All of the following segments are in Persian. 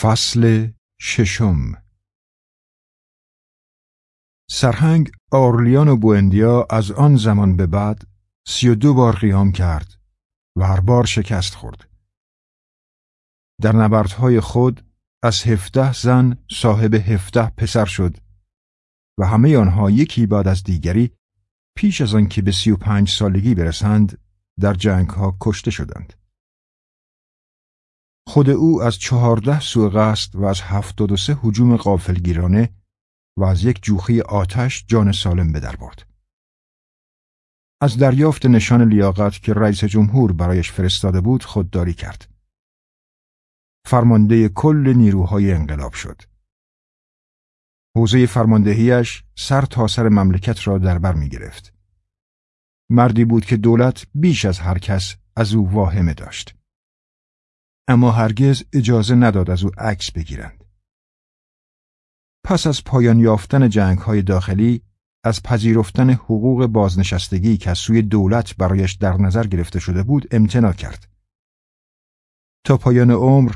فصل ششم سرهنگ آرلیان و بوندیا از آن زمان به بعد سی و دو بار قیام کرد و هر بار شکست خورد. در نبردهای خود از هفته زن صاحب هفته پسر شد و همه آنها یکی بعد از دیگری پیش از آن که به سی و پنج سالگی برسند در جنگ ها کشته شدند. خود او از چهارده سوء قصد و از هفتاد و سه حجوم قافلگیرانه و از یک جوخی آتش جان سالم به در برد. از دریافت نشان لیاقت که رئیس جمهور برایش فرستاده بود خودداری کرد. فرمانده کل نیروهای انقلاب شد. حوزه فرماندهیش سر تا سر مملکت را در بر می گرفت. مردی بود که دولت بیش از هر کس از او واهمه داشت. اما هرگز اجازه نداد از او عکس بگیرند. پس از پایان یافتن جنگ های داخلی از پذیرفتن حقوق بازنشستگی که از سوی دولت برایش در نظر گرفته شده بود امتناع کرد. تا پایان عمر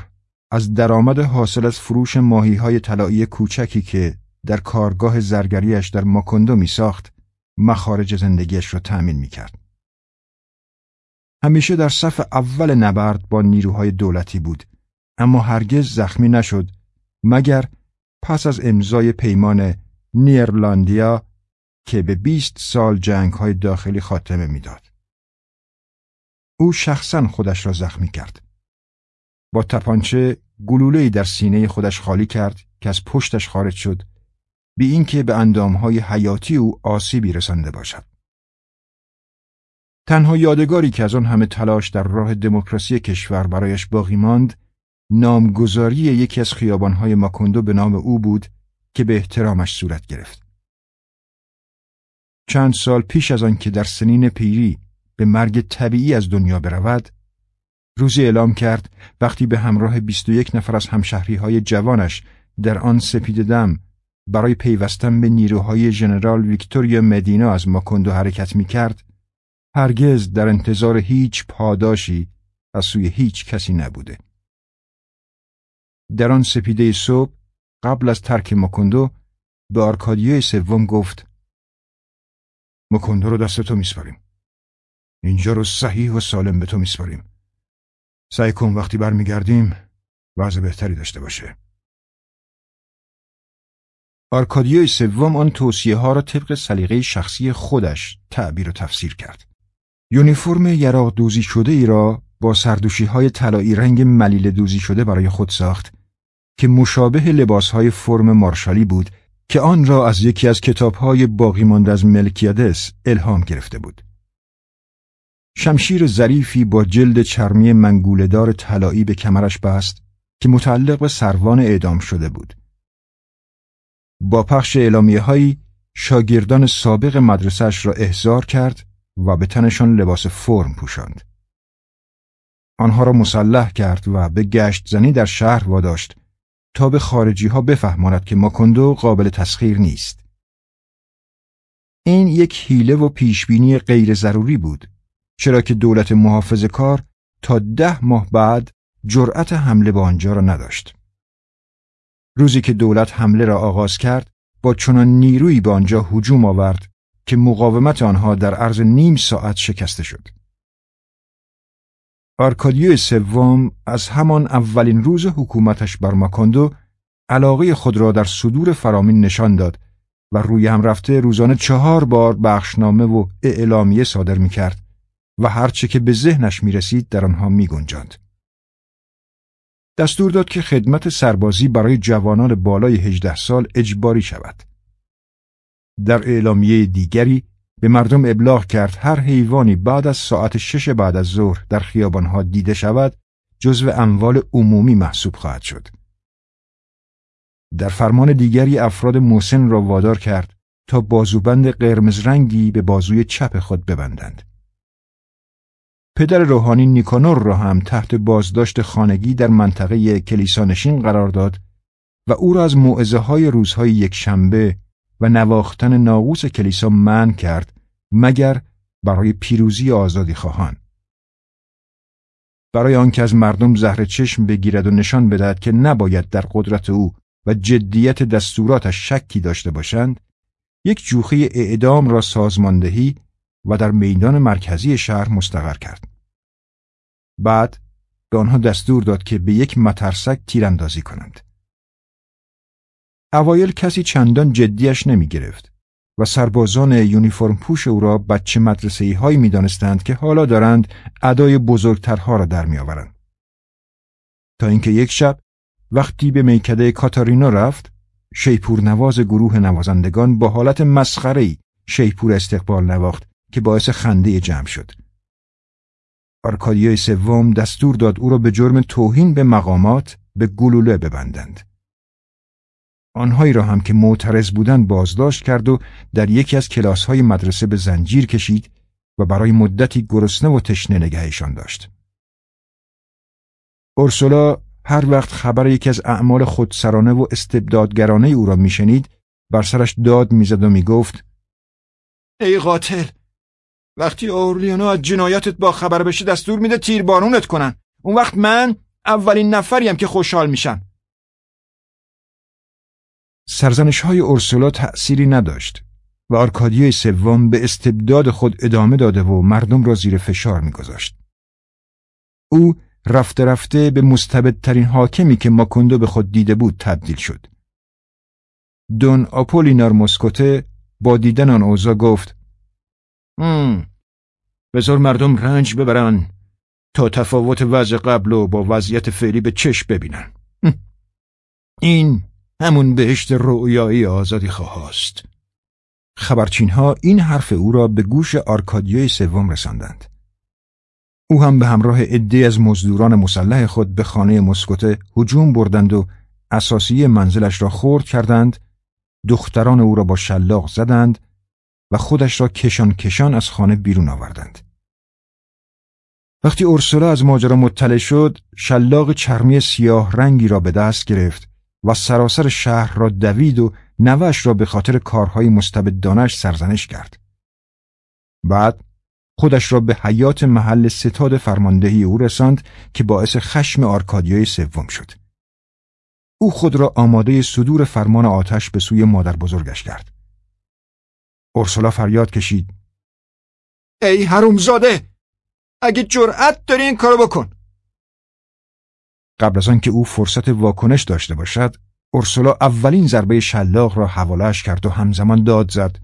از درآمد حاصل از فروش ماهی های طلایی کوچکی که در کارگاه زرگریش در ماکندو می ساخت مخارج زندگیش را تأمین می کرد. همیشه در صف اول نبرد با نیروهای دولتی بود اما هرگز زخمی نشد مگر پس از امضای پیمان نیرلاندیا که به 20 سال جنگ های داخلی خاتمه می‌داد. او شخصا خودش را زخمی کرد. با تپانچه گلوله‌ای در سینه خودش خالی کرد که از پشتش خارج شد بی اینکه به اندامهای حیاتی او آسیبی رسانده باشد. تنها یادگاری که از آن همه تلاش در راه دموکراسی کشور برایش باقی ماند نامگذاری یکی از خیابانهای ماکندو به نام او بود که به احترامش صورت گرفت. چند سال پیش از آن که در سنین پیری به مرگ طبیعی از دنیا برود روزی اعلام کرد وقتی به همراه 21 نفر از همشهری های جوانش در آن سپید دم برای پیوستن به نیروهای ژنرال ویکتوریا مدینا از ماکندو حرکت می کرد هرگز در انتظار هیچ پاداشی از سوی هیچ کسی نبوده. در آن سپیده صبح قبل از ترک مکندو به آرکادیوی سوم گفت مکندو رو دست تو میسپاریم. اینجا رو صحیح و سالم به تو میسپاریم. سعی کن وقتی برمیگردیم وضع بهتری داشته باشه. آرکادیوی سوم آن توصیه ها را طبق سلیقه شخصی خودش تعبیر و تفسیر کرد. یونیفرم یراق دوزی شده ای را با سردوشی های طلایی رنگ ملیل دوزی شده برای خود ساخت که مشابه لباس های فرم مارشالی بود که آن را از یکی از کتاب های باقی مانده از ملکیادس الهام گرفته بود. شمشیر ظریفی با جلد چرمی منگولهدار طلایی به کمرش بست که متعلق به سروان اعدام شده بود. با پخش اعلامیه هایی شاگردان سابق مدرسهش را احضار کرد و به تنشان لباس فرم پوشاند. آنها را مسلح کرد و به گشت زنی در شهر واداشت تا به خارجی ها بفهماند که ماکندو قابل تسخیر نیست. این یک حیله و پیشبینی غیر ضروری بود چرا که دولت محافظ کار تا ده ماه بعد جرأت حمله به آنجا را نداشت. روزی که دولت حمله را آغاز کرد با چنان نیرویی به آنجا هجوم آورد که مقاومت آنها در عرض نیم ساعت شکسته شد. آرکادیو سوم از همان اولین روز حکومتش بر ماکاندو علاقه خود را در صدور فرامین نشان داد و روی هم رفته روزانه چهار بار بخشنامه و اعلامیه صادر می کرد و هرچه که به ذهنش می رسید در آنها می گنجاند. دستور داد که خدمت سربازی برای جوانان بالای 18 سال اجباری شود. در اعلامیه دیگری به مردم ابلاغ کرد هر حیوانی بعد از ساعت شش بعد از ظهر در خیابانها دیده شود جزو اموال عمومی محسوب خواهد شد. در فرمان دیگری افراد موسن را وادار کرد تا بازوبند قرمز رنگی به بازوی چپ خود ببندند. پدر روحانی نیکانور را هم تحت بازداشت خانگی در منطقه کلیسانشین قرار داد و او را از معزه های روزهای یک شنبه و نواختن ناقوس کلیسا من کرد مگر برای پیروزی آزادی خواهان. برای آنکه از مردم زهر چشم بگیرد و نشان بدهد که نباید در قدرت او و جدیت دستوراتش شکی داشته باشند یک جوخه اعدام را سازماندهی و در میدان مرکزی شهر مستقر کرد بعد به آنها دستور داد که به یک مترسک تیراندازی کنند اوایل کسی چندان جدیش نمی گرفت و سربازان یونیفرم پوش او را بچه مدرسه ای هایی می دانستند که حالا دارند ادای بزرگترها را در می آورند. تا اینکه یک شب وقتی به میکده کاتارینا رفت شیپور نواز گروه نوازندگان با حالت مسخره شیپور استقبال نواخت که باعث خنده جمع شد. آرکادیای سوم دستور داد او را به جرم توهین به مقامات به گلوله ببندند. آنهایی را هم که معترض بودند بازداشت کرد و در یکی از کلاس های مدرسه به زنجیر کشید و برای مدتی گرسنه و تشنه نگهشان داشت. اورسولا هر وقت خبر یکی از اعمال خودسرانه و استبدادگرانه او را میشنید بر سرش داد می‌زد و می‌گفت ای قاتل وقتی اورلیانو از جنایتت با خبر بشه دستور میده تیربارونت کنن اون وقت من اولین نفریم که خوشحال میشم سرزنش های اورسولا تأثیری نداشت و آرکادیوی سوم به استبداد خود ادامه داده و مردم را زیر فشار میگذاشت. او رفته رفته به مستبدترین حاکمی که ماکوندو به خود دیده بود تبدیل شد. دون آپولینار مسکوته با دیدن آن اوضاع گفت هم. بذار مردم رنج ببرن تا تفاوت وضع قبل و با وضعیت فعلی به چشم ببینن. این همون بهشت رویایی آزادی خواهاست. خبرچین ها این حرف او را به گوش آرکادیوی سوم رساندند. او هم به همراه عده از مزدوران مسلح خود به خانه مسکوته هجوم بردند و اساسی منزلش را خورد کردند، دختران او را با شلاق زدند و خودش را کشان کشان از خانه بیرون آوردند. وقتی اورسولا از ماجرا مطلع شد، شلاق چرمی سیاه رنگی را به دست گرفت و سراسر شهر را دوید و نوش را به خاطر کارهای مستبدانش سرزنش کرد. بعد خودش را به حیات محل ستاد فرماندهی او رساند که باعث خشم آرکادیای سوم شد. او خود را آماده صدور فرمان آتش به سوی مادر بزرگش کرد. اورسولا فریاد کشید. ای حرومزاده! اگه جرأت داری این کارو بکن. قبل از آنکه او فرصت واکنش داشته باشد، اورسولا اولین ضربه شلاق را حوالش کرد و همزمان داد زد.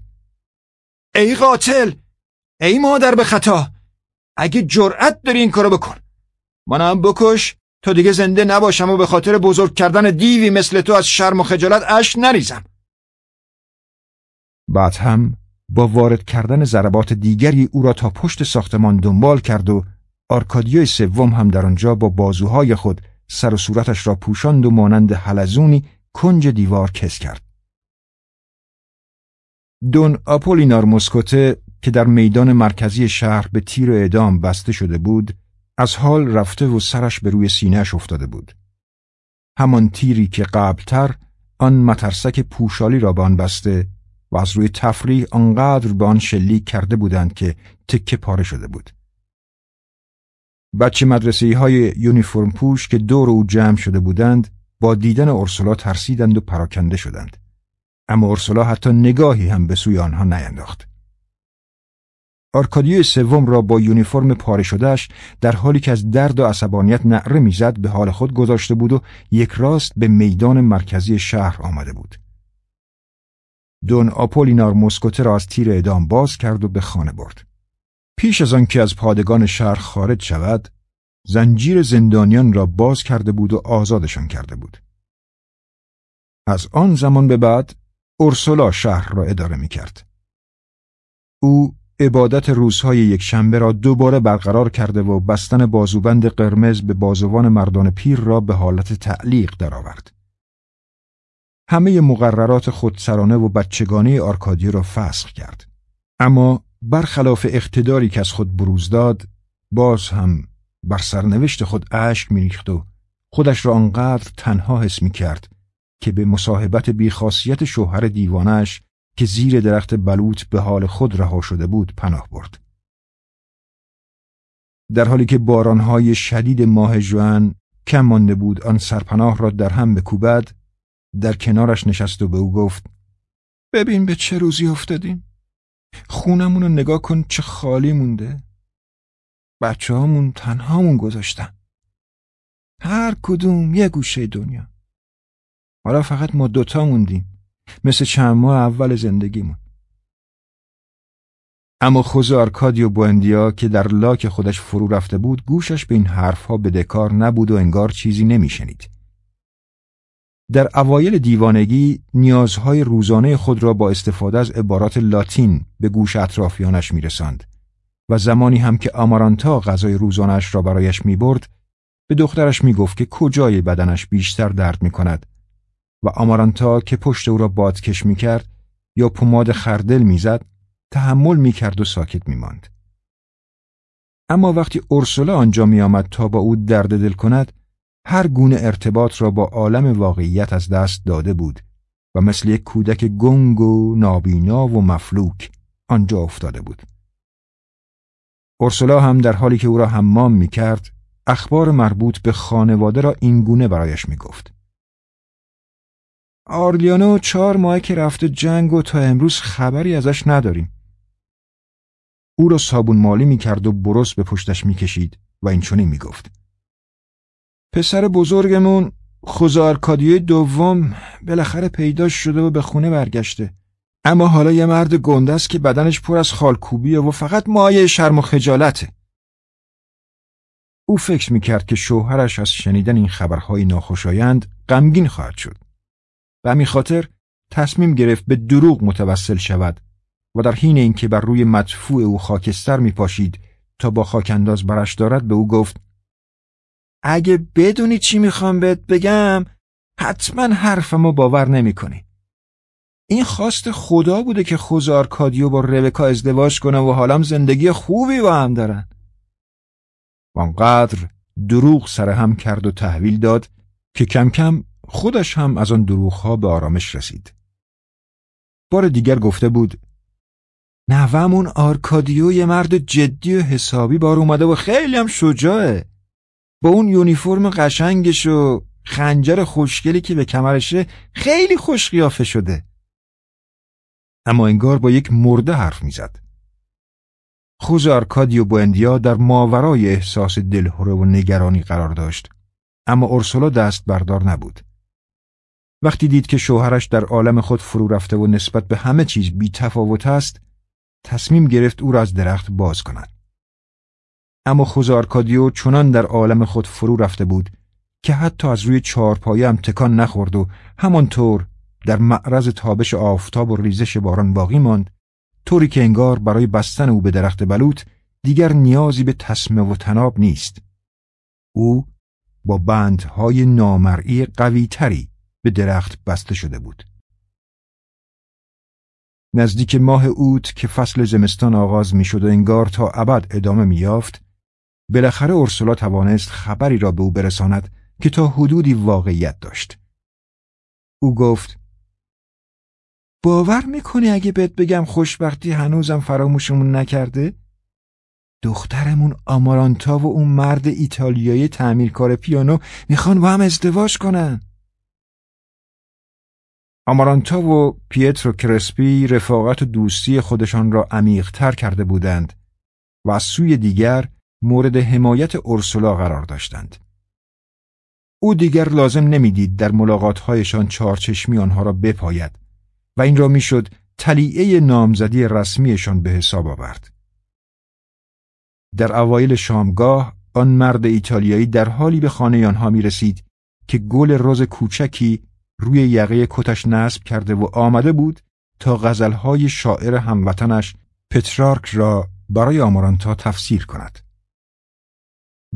ای قاتل! ای مادر به خطا! اگه جرأت داری این کارو بکن. منم بکش تا دیگه زنده نباشم و به خاطر بزرگ کردن دیوی مثل تو از شرم و خجالت اش نریزم. بعد هم با وارد کردن ضربات دیگری او را تا پشت ساختمان دنبال کرد و آرکادیوی سوم هم در آنجا با بازوهای خود سر و صورتش را پوشاند و مانند حلزونی کنج دیوار کس کرد. دون آپولینار مسکوته که در میدان مرکزی شهر به تیر اعدام بسته شده بود، از حال رفته و سرش به روی سینهش افتاده بود. همان تیری که قبلتر آن مترسک پوشالی را به آن بسته و از روی تفریح آنقدر به آن شلیک کرده بودند که تکه پاره شده بود. بچه مدرسه های یونیفرم پوش که دور او جمع شده بودند با دیدن اورسولا ترسیدند و پراکنده شدند. اما اورسولا حتی نگاهی هم به سوی آنها نینداخت. آرکادیو سوم را با یونیفرم پاره شدهش در حالی که از درد و عصبانیت نعره می‌زد به حال خود گذاشته بود و یک راست به میدان مرکزی شهر آمده بود. دون آپولینار مسکوته را از تیر اعدام باز کرد و به خانه برد. پیش از آنکه از پادگان شهر خارج شود، زنجیر زندانیان را باز کرده بود و آزادشان کرده بود. از آن زمان به بعد اورسولا شهر را اداره می کرد. او عبادت روزهای یک شنبه را دوباره برقرار کرده و بستن بازوبند قرمز به بازوان مردان پیر را به حالت تعلیق درآورد. همه مقررات خودسرانه و بچگانه آرکادی را فسخ کرد. اما برخلاف اقتداری که از خود بروز داد باز هم بر سرنوشت خود اشک میریخت و خودش را آنقدر تنها حس می کرد که به مصاحبت بیخاصیت شوهر دیوانش که زیر درخت بلوط به حال خود رها شده بود پناه برد. در حالی که بارانهای شدید ماه جوان کم مانده بود آن سرپناه را در هم بکوبد در کنارش نشست و به او گفت ببین به چه روزی افتادیم خونمون رو نگاه کن چه خالی مونده. بچه هامون تنهامون گذاشتن. هر کدوم یه گوشه دنیا. حالا فقط ما دوتا موندیم. مثل چند ماه اول زندگیمون. اما خوز آرکادیو بوندیا که در لاک خودش فرو رفته بود گوشش به این حرفها بدهکار نبود و انگار چیزی نمیشنید. در اوایل دیوانگی نیازهای روزانه خود را با استفاده از عبارات لاتین به گوش اطرافیانش میرساند و زمانی هم که آمارانتا غذای روزانش را برایش می‌برد به دخترش می‌گفت که کجای بدنش بیشتر درد می‌کند و آمارانتا که پشت او را بادکش می‌کرد یا پماد خردل می‌زد تحمل می‌کرد و ساکت میماند. اما وقتی اورسولا آنجا میآمد تا با او درد دل کند هر گونه ارتباط را با عالم واقعیت از دست داده بود و مثل یک کودک گنگ و نابینا و مفلوک آنجا افتاده بود. اورسولا هم در حالی که او را حمام می کرد اخبار مربوط به خانواده را اینگونه برایش می گفت. آرلیانو چهار ماه که رفته جنگ و تا امروز خبری ازش نداریم. او را صابون مالی می کرد و برس به پشتش می کشید و این چونی می گفت. پسر بزرگمون خوزارکادیوی دوم بالاخره پیدا شده و به خونه برگشته. اما حالا یه مرد گنده است که بدنش پر از خالکوبیه و فقط مایه شرم و خجالته. او فکر می کرد که شوهرش از شنیدن این خبرهای ناخوشایند غمگین خواهد شد. و همین خاطر تصمیم گرفت به دروغ متوسل شود و در حین اینکه بر روی مدفوع او خاکستر می پاشید تا با خاکنداز برش دارد به او گفت اگه بدونی چی می‌خوام بهت بگم حتما حرفمو باور نمی‌کنی. این خواست خدا بوده که خوزار کادیو با ربکا ازدواج کنه و حالم زندگی خوبی با هم دارن. وانقدر دروغ سر هم کرد و تحویل داد که کم کم خودش هم از آن دروغها به آرامش رسید. بار دیگر گفته بود نوامون آرکادیو یه مرد جدی و حسابی بار اومده و خیلی هم شجاعه. با اون یونیفرم قشنگش و خنجر خوشگلی که به کمرشه خیلی خوش قیافه شده. اما انگار با یک مرده حرف می‌زد. خوز آرکادیو بوندیا در ماورای احساس دلهوره و نگرانی قرار داشت. اما اورسولا دست بردار نبود. وقتی دید که شوهرش در عالم خود فرو رفته و نسبت به همه چیز بی تفاوت است، تصمیم گرفت او را از درخت باز کند. اما خوزارکادیو چنان در عالم خود فرو رفته بود که حتی از روی چهارپایه هم تکان نخورد و همانطور در معرض تابش آفتاب و ریزش باران باقی ماند طوری که انگار برای بستن او به درخت بلوط دیگر نیازی به تسمه و تناب نیست. او با بندهای نامرئی قویتری به درخت بسته شده بود. نزدیک ماه اوت که فصل زمستان آغاز می شد و انگار تا ابد ادامه می یافت بالاخره اورسولا توانست خبری را به او برساند که تا حدودی واقعیت داشت. او گفت باور می‌کنی اگه بهت بگم خوشبختی هنوزم فراموشمون نکرده؟ دخترمون آمارانتا و اون مرد ایتالیایی تعمیرکار پیانو می‌خوان با هم ازدواج کنن. آمارانتا و پیترو کرسپی رفاقت و دوستی خودشان را عمیقتر کرده بودند و از سوی دیگر مورد حمایت اورسولا قرار داشتند. او دیگر لازم نمی‌دید در ملاقاتهایشان چارچشمی آنها را بپاید و این را می‌شد تلیعه نامزدی رسمیشان به حساب آورد. در اوایل شامگاه آن مرد ایتالیایی در حالی به خانه آنها می رسید که گل روز کوچکی روی یقه کتش نصب کرده و آمده بود تا غزلهای شاعر هموطنش پترارک را برای آمارانتا تفسیر کند.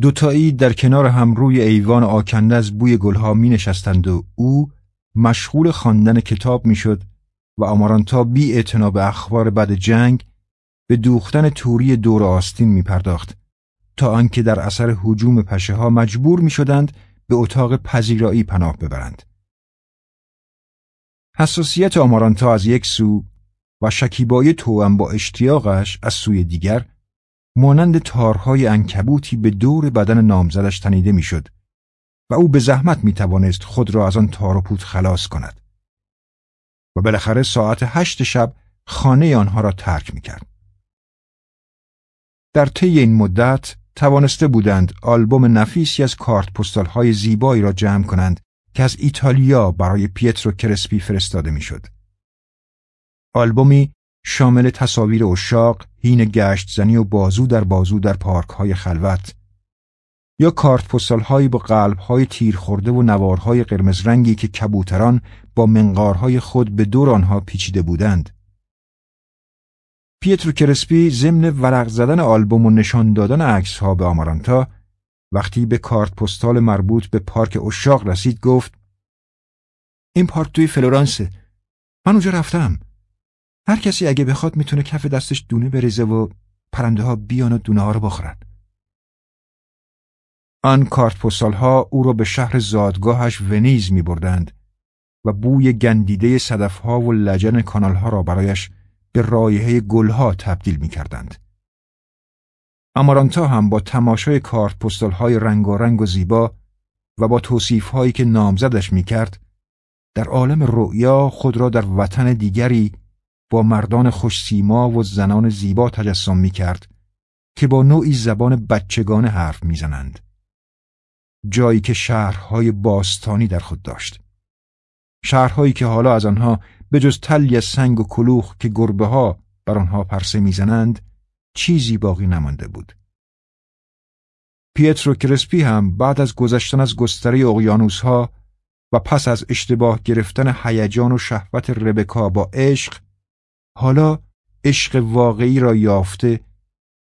دوتایی در کنار هم روی ایوان آکنده از بوی گلها می نشستند و او مشغول خواندن کتاب می شد و آمارانتا بی به اخبار بد جنگ به دوختن توری دور آستین می پرداخت تا آنکه در اثر حجوم پشه ها مجبور می شدند به اتاق پذیرایی پناه ببرند. حساسیت آمارانتا از یک سو و شکیبای توأم با اشتیاقش از سوی دیگر مانند تارهای انکبوتی به دور بدن نامزدش تنیده می‌شد و او به زحمت می توانست خود را از آن تار و پود خلاص کند و بالاخره ساعت هشت شب خانه آنها را ترک می کرد. در طی این مدت توانسته بودند آلبوم نفیسی از کارت پستال های زیبایی را جمع کنند که از ایتالیا برای پیترو کرسپی فرستاده می‌شد. آلبومی شامل تصاویر اشاق، هین گشت زنی و بازو در بازو در پارک های خلوت. یا کارت پستال با قلب های تیر خورده و نوارهای قرمز رنگی که کبوتران با منقارهای خود به دور آنها پیچیده بودند. پیترو کرسپی ضمن ورق زدن آلبوم و نشان دادن عکس ها به آمارانتا وقتی به کارت پستال مربوط به پارک اشاق رسید گفت این پارک توی فلورانسه. من اونجا رفتم. هر کسی اگه بخواد می‌تونه کف دستش دونه بریزه و پرنده ها بیان و دونه ها رو بخورن آن کارت پستال ها او را به شهر زادگاهش ونیز می بردند و بوی گندیده صدف ها و لجن کانال ها را برایش به رایحه گلها تبدیل می کردند. امارانتا هم با تماشای کارت پستال های رنگارنگ و زیبا و با توصیف هایی که نامزدش می کرد در عالم رؤیا خود را در وطن دیگری با مردان خوش سیما و زنان زیبا تجسم می کرد که با نوعی زبان بچگانه حرف می‌زنند. جایی که شهرهای باستانی در خود داشت. شهرهایی که حالا از آنها به جز تلی سنگ و کلوخ که گربه ها بر آنها پرسه می‌زنند چیزی باقی نمانده بود. پیترو کرسپی هم بعد از گذشتن از گستره اقیانوس ها و پس از اشتباه گرفتن هیجان و شهوت ربکا با عشق حالا عشق واقعی را یافته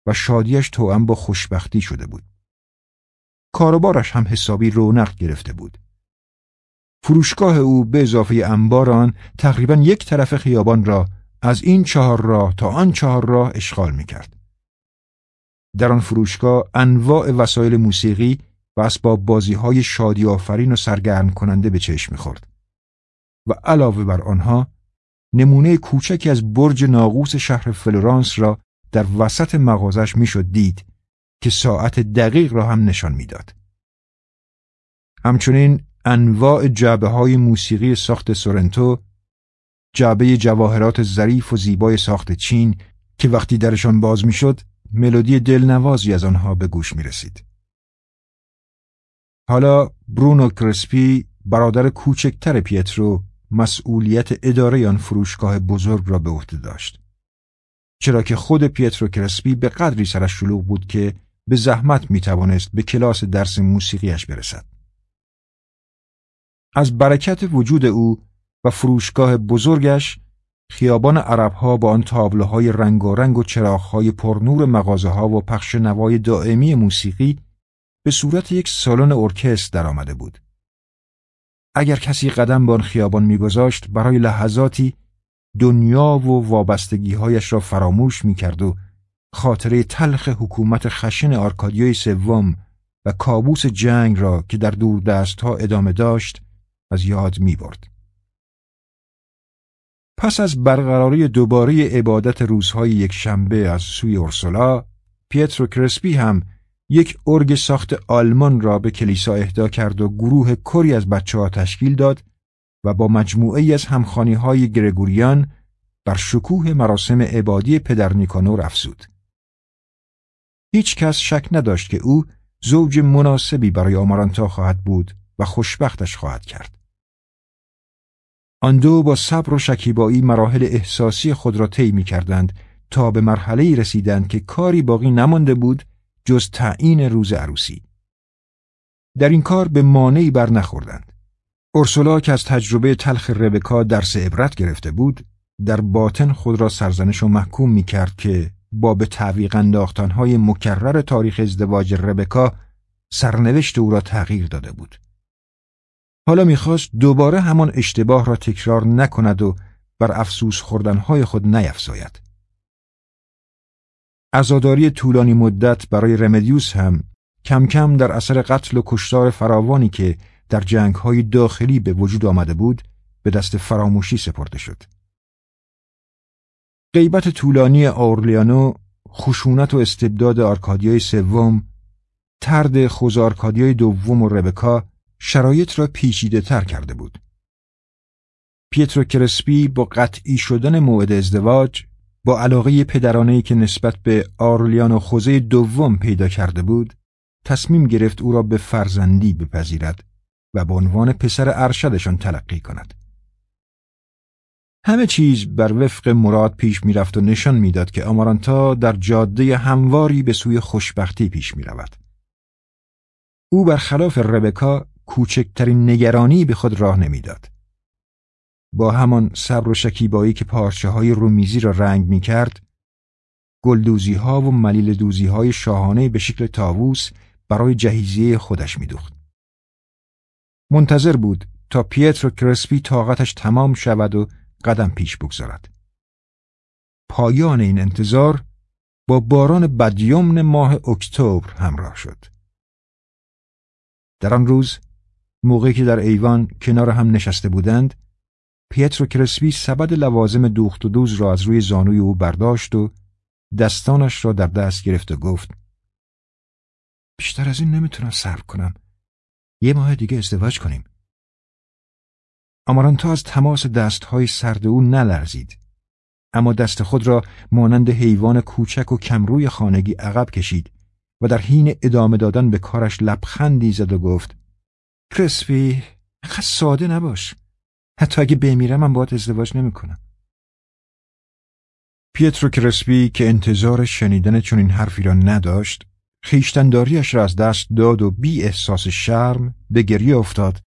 و شادیش توأم با خوشبختی شده بود. کاروبارش هم حسابی رونق گرفته بود. فروشگاه او به اضافه انباران تقریبا یک طرف خیابان را از این چهار راه تا آن چهار راه اشغال می کرد. در آن فروشگاه انواع وسایل موسیقی و اسباب بازی های شادی آفرین و سرگرم کننده به چشم خورد و علاوه بر آنها نمونه کوچکی از برج ناقوس شهر فلورانس را در وسط مغازش می‌شد دید که ساعت دقیق را هم نشان می‌داد. همچنین انواع جعبه های موسیقی ساخت سورنتو جعبه جواهرات ظریف و زیبای ساخت چین که وقتی درشان باز می‌شد ملودی دلنوازی از آنها به گوش می رسید. حالا برونو کرسپی برادر کوچکتر پیترو مسئولیت اداره آن فروشگاه بزرگ را به عهده داشت. چرا که خود پیترو کرسپی به قدری سرش شلوغ بود که به زحمت می توانست به کلاس درس موسیقیش برسد. از برکت وجود او و فروشگاه بزرگش خیابان عربها با آن تابلوهای رنگارنگ و چراغهای پرنور مغازه ها و پخش نوای دائمی موسیقی به صورت یک سالن ارکستر درآمده بود. اگر کسی قدم به آن خیابان میگذاشت برای لحظاتی دنیا و وابستگیهایش را فراموش می‌کرد و خاطره تلخ حکومت خشن آرکادیوی سوم و کابوس جنگ را که در دور دست ها ادامه داشت از یاد می برد. پس از برقراری دوباره عبادت روزهای یک شنبه از سوی اورسولا، پیترو کرسپی هم یک ارگ ساخت آلمان را به کلیسا اهدا کرد و گروه کری از بچه ها تشکیل داد و با مجموعه از همخانی های گرگوریان بر شکوه مراسم عبادی پدر نیکانور افزود. هیچ کس شک نداشت که او زوج مناسبی برای آمارانتا خواهد بود و خوشبختش خواهد کرد. آن دو با صبر و شکیبایی مراحل احساسی خود را طی می کردند تا به مرحله رسیدند که کاری باقی نمانده بود جز تعیین روز عروسی. در این کار به مانعی بر نخوردند. اورسولا که از تجربه تلخ ربکا درس عبرت گرفته بود، در باطن خود را سرزنش و محکوم می کرد که با به تعویق انداختنهای مکرر تاریخ ازدواج ربکا سرنوشت او را تغییر داده بود. حالا می‌خواست دوباره همان اشتباه را تکرار نکند و بر افسوس خوردنهای خود نیفزاید. عزاداری طولانی مدت برای رمدیوس هم کم کم در اثر قتل و کشتار فراوانی که در جنگهای داخلی به وجود آمده بود به دست فراموشی سپرده شد. غیبت طولانی اورلیانو خشونت و استبداد آرکادیوی سوم طرد خوزه آرکادیوی دوم و ربکا شرایط را پیچیده تر کرده بود. پیترو کرسپی با قطعی شدن موعد ازدواج با علاقه پدرانهی که نسبت به آئورلیانو خوزه دوم پیدا کرده بود تصمیم گرفت او را به فرزندی بپذیرد و به عنوان پسر ارشدشان تلقی کند. همه چیز بر وفق مراد پیش می‌رفت و نشان می‌داد که آمارانتا در جاده همواری به سوی خوشبختی پیش می رود. او برخلاف ربکا کوچکترین نگرانی به خود راه نمی‌داد. با همان صبر و شکیبایی که پارچه های رومیزی را رنگ می کرد، گلدوزی ها و ملیل دوزی های شاهانه به شکل تاووس برای جهیزیه خودش می دوخت. منتظر بود تا پیترو کرسپی طاقتش تمام شود و قدم پیش بگذارد. پایان این انتظار با باران بدیومن ماه اکتبر همراه شد. در آن روز موقعی که در ایوان کنار هم نشسته بودند پیترو کرسپی سبد لوازم دوخت و دوز را از روی زانوی او برداشت و دستانش را در دست گرفت و گفت بیشتر از این نمی‌تونم صبر کنم. یه ماه دیگه ازدواج کنیم. آمارانتا از تماس دستهای سرد او نلرزید اما دست خود را مانند حیوان کوچک و کمروی خانگی عقب کشید و در حین ادامه دادن به کارش لبخندی زد و گفت کرسپی خیلی ساده نباش. حتی اگه بمیرم من باید ازدواج نمی‌کنم. پیترو کرسپی که انتظار شنیدن چنین حرفی را نداشت خیشتنداریش را از دست داد و بی احساس شرم به گریه افتاد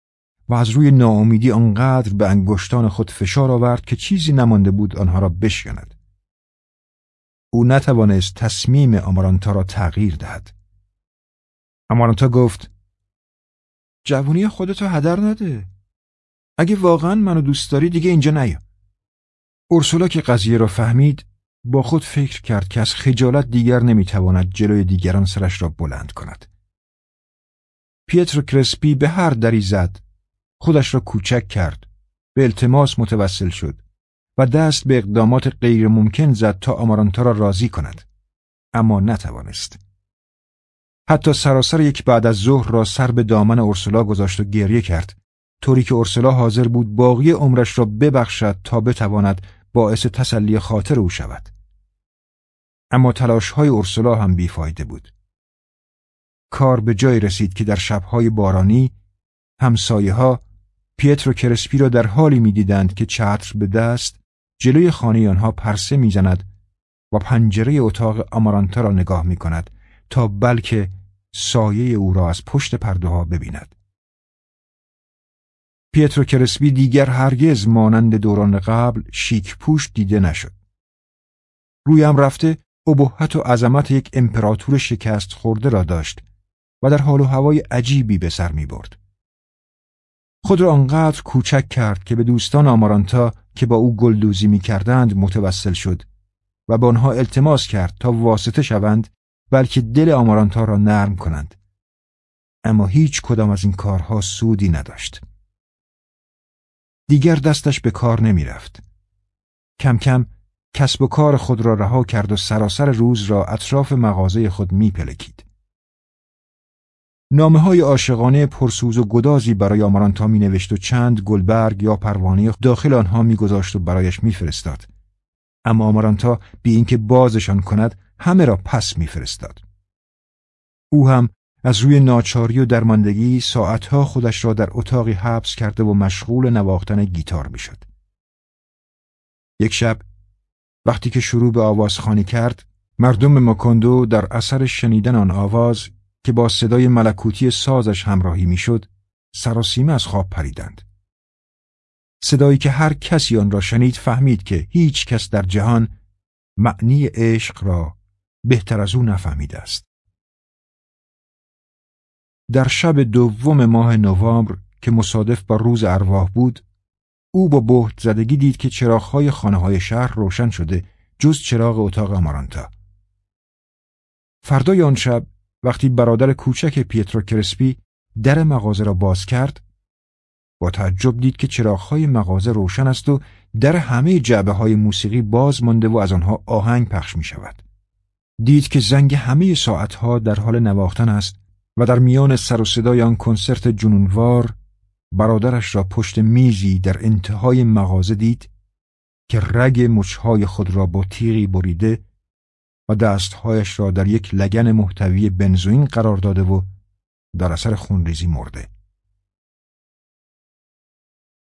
و از روی ناامیدی آنقدر به انگشتان خود فشار آورد که چیزی نمانده بود آنها را بشکند. او نتوانست تصمیم آمارانتا را تغییر دهد. آمارانتا گفت جوونی خودتو هدر نده. اگه واقعا منو دوست داری دیگه اینجا نیا. اورسولا که قضیه را فهمید با خود فکر کرد که از خجالت دیگر نمی‌تواند جلوی دیگران سرش را بلند کند. پیتر کرسپی به هر دری زد. خودش را کوچک کرد. به التماس متوسل شد و دست به اقدامات غیر ممکن زد تا آمارانتا را راضی کند. اما نتوانست. حتی سراسر یک بعد از ظهر را سر به دامن اورسولا گذاشت و گریه کرد. طوری که اورسولا حاضر بود باقی عمرش را ببخشد تا بتواند باعث تسلی خاطر او شود اما تلاش های اورسولا هم بیفایده بود کار به جای رسید که در شبهای بارانی همسایه ها پیترو کرسپی را در حالی می‌دیدند که چتر به دست جلوی خانه آنها پرسه می‌زند و پنجره اتاق آمارانتا را نگاه می کند تا بلکه سایه او را از پشت پرده ها ببیند. پیترو کرسبی دیگر هرگز مانند دوران قبل شیک پوش دیده نشد. رویم رفته ابهت و عظمت یک امپراتور شکست خورده را داشت و در حال و هوای عجیبی به سر می برد. خود را آنقدر کوچک کرد که به دوستان آمارانتا که با او گلدوزی می کردند متوسل شد و به آنها التماس کرد تا واسطه شوند بلکه دل آمارانتا را نرم کنند. اما هیچ کدام از این کارها سودی نداشت. دیگر دستش به کار نمی رفت. کم کم کسب و کار خود را رها کرد و سراسر روز را اطراف مغازه خود می پلکید. نامه های عاشقانه پرسوز و گدازی برای آمارانتا می نوشت و چند گلبرگ یا پروانه داخل آنها می گذاشت و برایش می فرستاد. اما آمارانتا بی اینکه بازشان کند همه را پس می فرستاد. او هم از روی ناچاری و درماندگی ساعتها خودش را در اتاقی حبس کرده و مشغول نواختن گیتار می شد. یک شب وقتی که شروع به آوازخانی کرد مردم مکندو در اثر شنیدن آن آواز که با صدای ملکوتی سازش همراهی می‌شد سراسیمه از خواب پریدند. صدایی که هر کسی آن را شنید فهمید که هیچ کس در جهان معنی عشق را بهتر از او نفهمیده است. در شب دوم ماه نوامبر که مصادف با روز ارواح بود، او با بهت زدگی دید که چراغهای خانه های شهر روشن شده جز چراغ اتاق امارانتا. فردای آن شب وقتی برادر کوچک پیترو کرسپی در مغازه را باز کرد با تعجب دید که چراغهای مغازه روشن است و در همه جعبه های موسیقی باز مانده و از آنها آهنگ پخش می شود. دید که زنگ همه ساعتها در حال نواختن است و در میان سر و صدای آن کنسرت جنونوار برادرش را پشت میزی در انتهای مغازه دید که رگ مچهای خود را با تیغی بریده و دستهایش را در یک لگن محتوی بنزوین قرار داده و در اثر خونریزی مرده.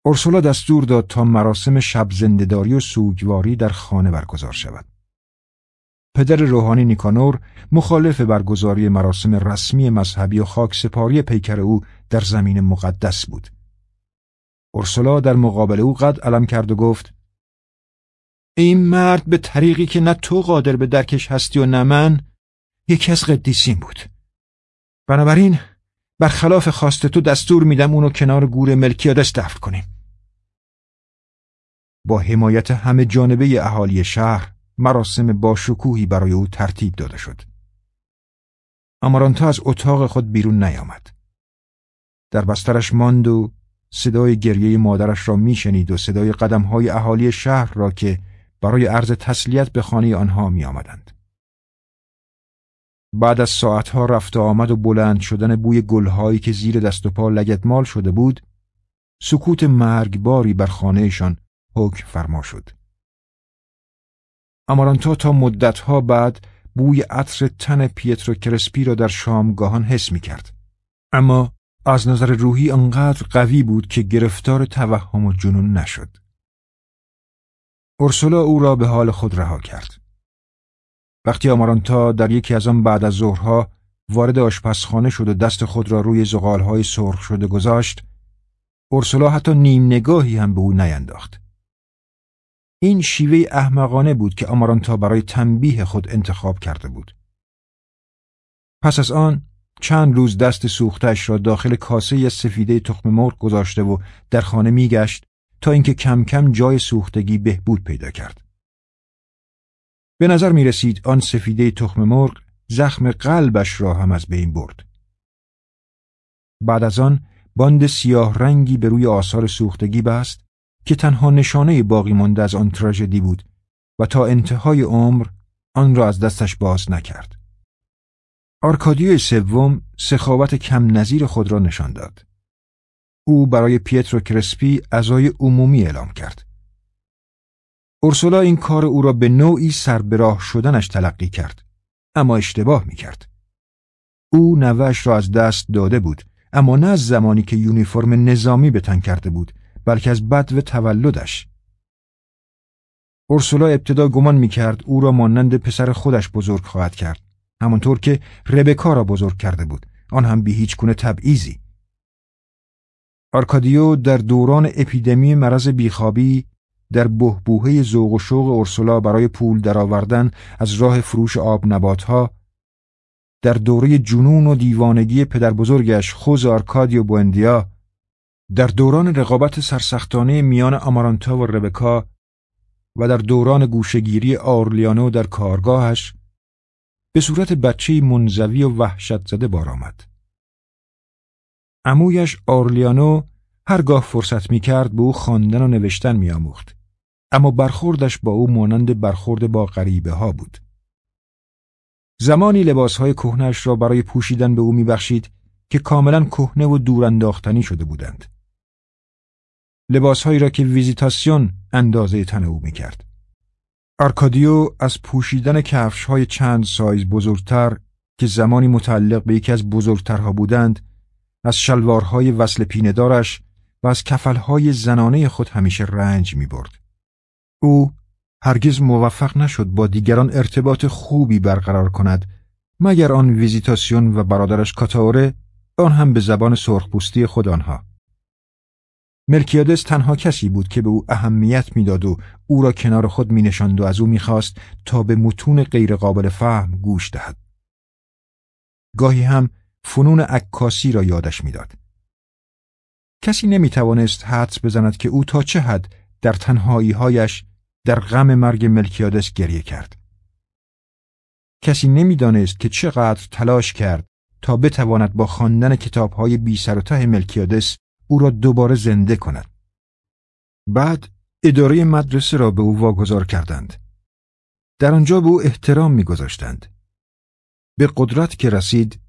اورسولا دستور داد تا مراسم شب زندهداری و سوگواری در خانه برگزار شود. پدر روحانی نیکانور مخالف برگزاری مراسم رسمی مذهبی و خاک سپاری پیکر او در زمین مقدس بود. اورسولا در مقابل او قد علم کرد و گفت این مرد به طریقی که نه تو قادر به درکش هستی و نه من یکی از قدیسین بود. بنابراین برخلاف خواست تو دستور میدم اونو کنار گور ملکیادس دفن کنیم. با حمایت همه جانبه اهالی شهر مراسم باشکوهی برای او ترتیب داده شد. امارانتا از اتاق خود بیرون نیامد. در بسترش ماند و صدای گریه مادرش را میشنید و صدای قدمهای اهالی شهر را که برای عرض تسلیت به خانه آنها می آمدند. بعد از ساعتها رفت آمد و بلند شدن بوی گلهایی که زیر دست و پا لگتمال شده بود، سکوت مرگباری بر خانهشان حکم فرما شد. امارانتا تا مدتها بعد بوی عطر تن پیترو کرسپی را در شامگاهان حس می کرد. اما از نظر روحی انقدر قوی بود که گرفتار توهم و جنون نشد. اورسولا او را به حال خود رها کرد. وقتی آمارانتا در یکی از آن بعد از ظهرها وارد آشپزخانه شد و دست خود را روی زغالهای سرخ شده گذاشت، اورسولا حتی نیم نگاهی هم به او نینداخت. این شیوه احمقانه بود که آمارانتا برای تنبیه خود انتخاب کرده بود. پس از آن چند روز دست سوختش را داخل کاسه سفیده تخم مرغ گذاشته و در خانه میگشت تا اینکه کم کم جای سوختگی بهبود پیدا کرد. به نظر می رسید آن سفیده تخم مرغ زخم قلبش را هم از بین برد. بعد از آن باند سیاه رنگی به روی آثار سوختگی بست که تنها نشانه باقی مانده از آن تراژدی بود و تا انتهای عمر آن را از دستش باز نکرد. آرکادیو سوم سخاوت کم نظیر خود را نشان داد. او برای پیترو کرسپی عزای عمومی اعلام کرد. اورسولا این کار او را به نوعی سربراه شدنش تلقی کرد اما اشتباه می کرد. او نوش را از دست داده بود اما نه از زمانی که یونیفرم نظامی به تن کرده بود بلکه از و تولدش. اورسولا ابتدا گمان می کرد او را مانند پسر خودش بزرگ خواهد کرد همانطور که ربکا را بزرگ کرده بود آن هم بی هیچ گونه تبعیضی آرکادیو در دوران اپیدمی مرض بیخوابی در بحبوحه ذوق و شوق اورسولا برای پول درآوردن از راه فروش آب نباتها در دوره جنون و دیوانگی پدر بزرگش خوزه آرکادیو بوئندیا در دوران رقابت سرسختانه میان آمارانتا و ربکا و در دوران گوشه‌گیری آئورلیانو در کارگاهش به صورت بچه منزوی و وحشت زده بار آمد. امویش آرلیانو هرگاه فرصت می کرد به او خواندن و نوشتن می آموخت. اما برخوردش با او مانند برخورد با غریبه ها بود. زمانی لباسهای کهنش را برای پوشیدن به او میبخشید که کاملا کهنه و دورانداختنی شده بودند. لباسهایی را که ویزیتاسیون اندازه تن او می‌کرد. آرکادیو از پوشیدن کفش های چند سایز بزرگتر که زمانی متعلق به یکی از بزرگترها بودند از شلوارهای وصل پیندارش و از کفلهای زنانه خود همیشه رنج می برد. او هرگز موفق نشد با دیگران ارتباط خوبی برقرار کند مگر آن ویزیتاسیون و برادرش کاتاوره آن هم به زبان سرخپوستی خود آنها. ملکیادس تنها کسی بود که به او اهمیت می‌داد و او را کنار خود می نشاند و از او می‌خواست تا به متون غیرقابل فهم گوش دهد. گاهی هم فنون عکاسی را یادش می‌داد. کسی نمی توانست حدس بزند که او تا چه حد در تنهایی هایش در غم مرگ ملکیادس گریه کرد. کسی نمی‌دانست که چقدر تلاش کرد تا بتواند با خواندن کتابهای بی سر و ته ملکیادس او را دوباره زنده کند. بعد اداره مدرسه را به او واگذار کردند. در آنجا به او احترام میگذاشتند به قدرت که رسید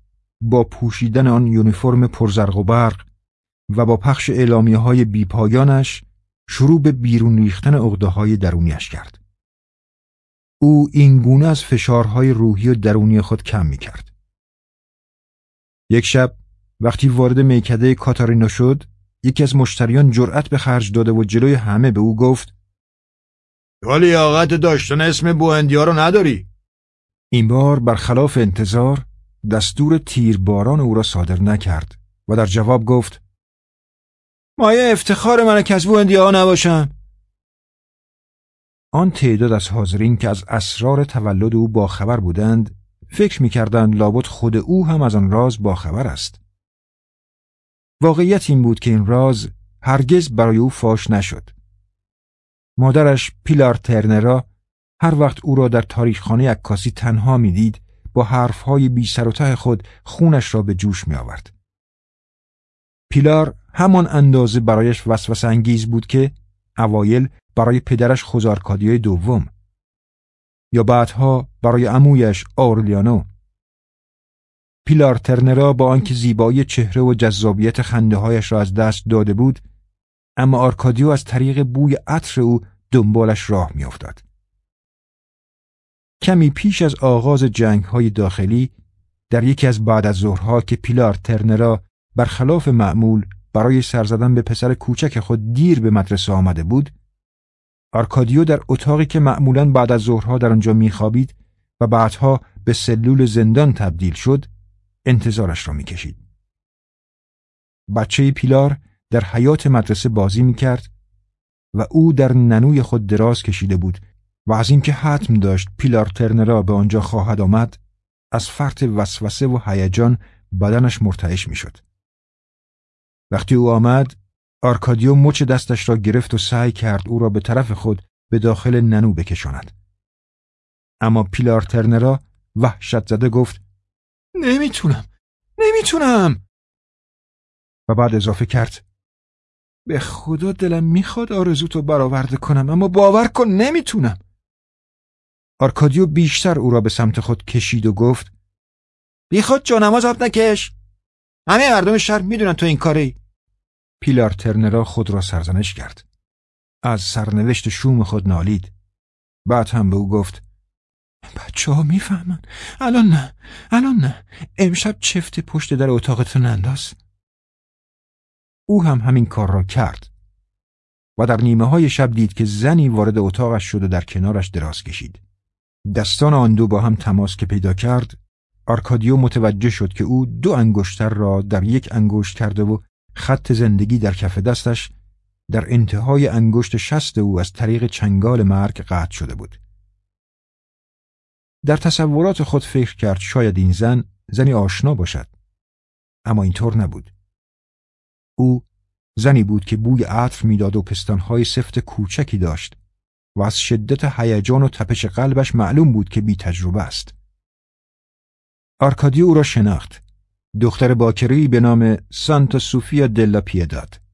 با پوشیدن آن یونیفرم پرزرق و برق و با پخش اعلامیه های بیپایانش شروع به بیرون ریختن اغده های درونیش کرد. او این گونه از فشارهای روحی و درونی خود کم می کرد. یک شب وقتی وارد میکده کاتارینا شد یکی از مشتریان جرأت به خرج داده و جلوی همه به او گفت تو لیاقت داشتن اسم بوندیا رو نداری. این بار برخلاف انتظار دستور تیرباران او را صادر نکرد و در جواب گفت مایه افتخار من که از بوندیا نباشم آن تعداد از حاضرین که از اسرار تولد او باخبر بودند فکر می‌کردند لابد خود او هم از آن راز باخبر است. واقعیت این بود که این راز هرگز برای او فاش نشد مادرش پیلار ترنرا هر وقت او را در تاریخخانه عکاسی تنها می‌دید با حرفهای بی سر و ته خود خونش را به جوش می آورد. پیلار همان اندازه برایش وسوسه انگیز بود که اوایل برای پدرش خوزارکادیای دوم یا بعدها برای عمویش آورلیانو پیلار ترنرا با آنکه زیبایی چهره و جذابیت خنده هایش را از دست داده بود اما آرکادیو از طریق بوی عطر او دنبالش راه میافتاد. کمی پیش از آغاز جنگ های داخلی در یکی از بعد از ظهرها که پیلار ترنرا برخلاف معمول برای سرزدن به پسر کوچک خود دیر به مدرسه آمده بود آرکادیو در اتاقی که معمولا بعد از ظهرها در آنجا میخوابید و بعدها به سلول زندان تبدیل شد انتظارش را می‌کشید بچه پیلار در حیات مدرسه بازی می‌کرد و او در ننوی خود دراز کشیده بود و از اینکه حتم داشت پیلار ترنرا به آنجا خواهد آمد از فرط وسوسه و هیجان بدنش مرتعش می‌شد. وقتی او آمد آرکادیو مچ دستش را گرفت و سعی کرد او را به طرف خود به داخل ننو بکشاند. اما پیلار ترنرا وحشت زده گفت نمی‌تونم. نمی‌تونم. و بعد اضافه کرد. به خدا دلم می‌خواد آرزوتو برآورده کنم اما باور کن نمی‌تونم. آرکادیو بیشتر او را به سمت خود کشید و گفت بی خود جانماز آب نکش. همه مردم شهر می‌دونن تو این کاری. پیلار ترنرا خود را سرزنش کرد. از سرنوشت شوم خود نالید. بعد هم به او گفت بچه ها می‌فهمن الان نه الان نه امشب چفت پشت در اتاقتون انداز او هم همین کار را کرد و در نیمه های شب دید که زنی وارد اتاقش شد و در کنارش دراز کشید. دستان آن دو با هم تماس که پیدا کرد آرکادیو متوجه شد که او دو انگشتر را در یک انگشت کرده و خط زندگی در کف دستش در انتهای انگشت شست او از طریق چنگال مرگ قطع شده بود. در تصورات خود فکر کرد شاید این زن زنی آشنا باشد. اما اینطور نبود. او زنی بود که بوی عطر می‌داد و پستانهای سفت کوچکی داشت و از شدت هیجان و تپش قلبش معلوم بود که بی تجربه است. آرکادیو او را شناخت. دختر باکره‌ای به نام سانتا سوفیا دلا پیداد.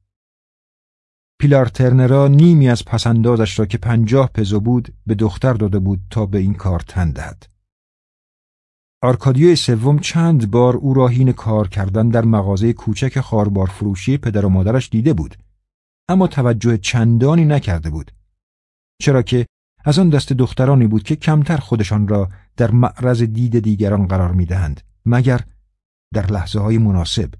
پیلار ترنرا نیمی از پس‌اندازش را که پنجاه پزو بود به دختر داده بود تا به این کار تن دهد. آرکادیو سوم چند بار او را حین کار کردن در مغازه کوچک خواربار فروشی پدر و مادرش دیده بود اما توجه چندانی نکرده بود چرا که از آن دست دخترانی بود که کمتر خودشان را در معرض دید دیگران قرار می‌دهند مگر در لحظه های مناسب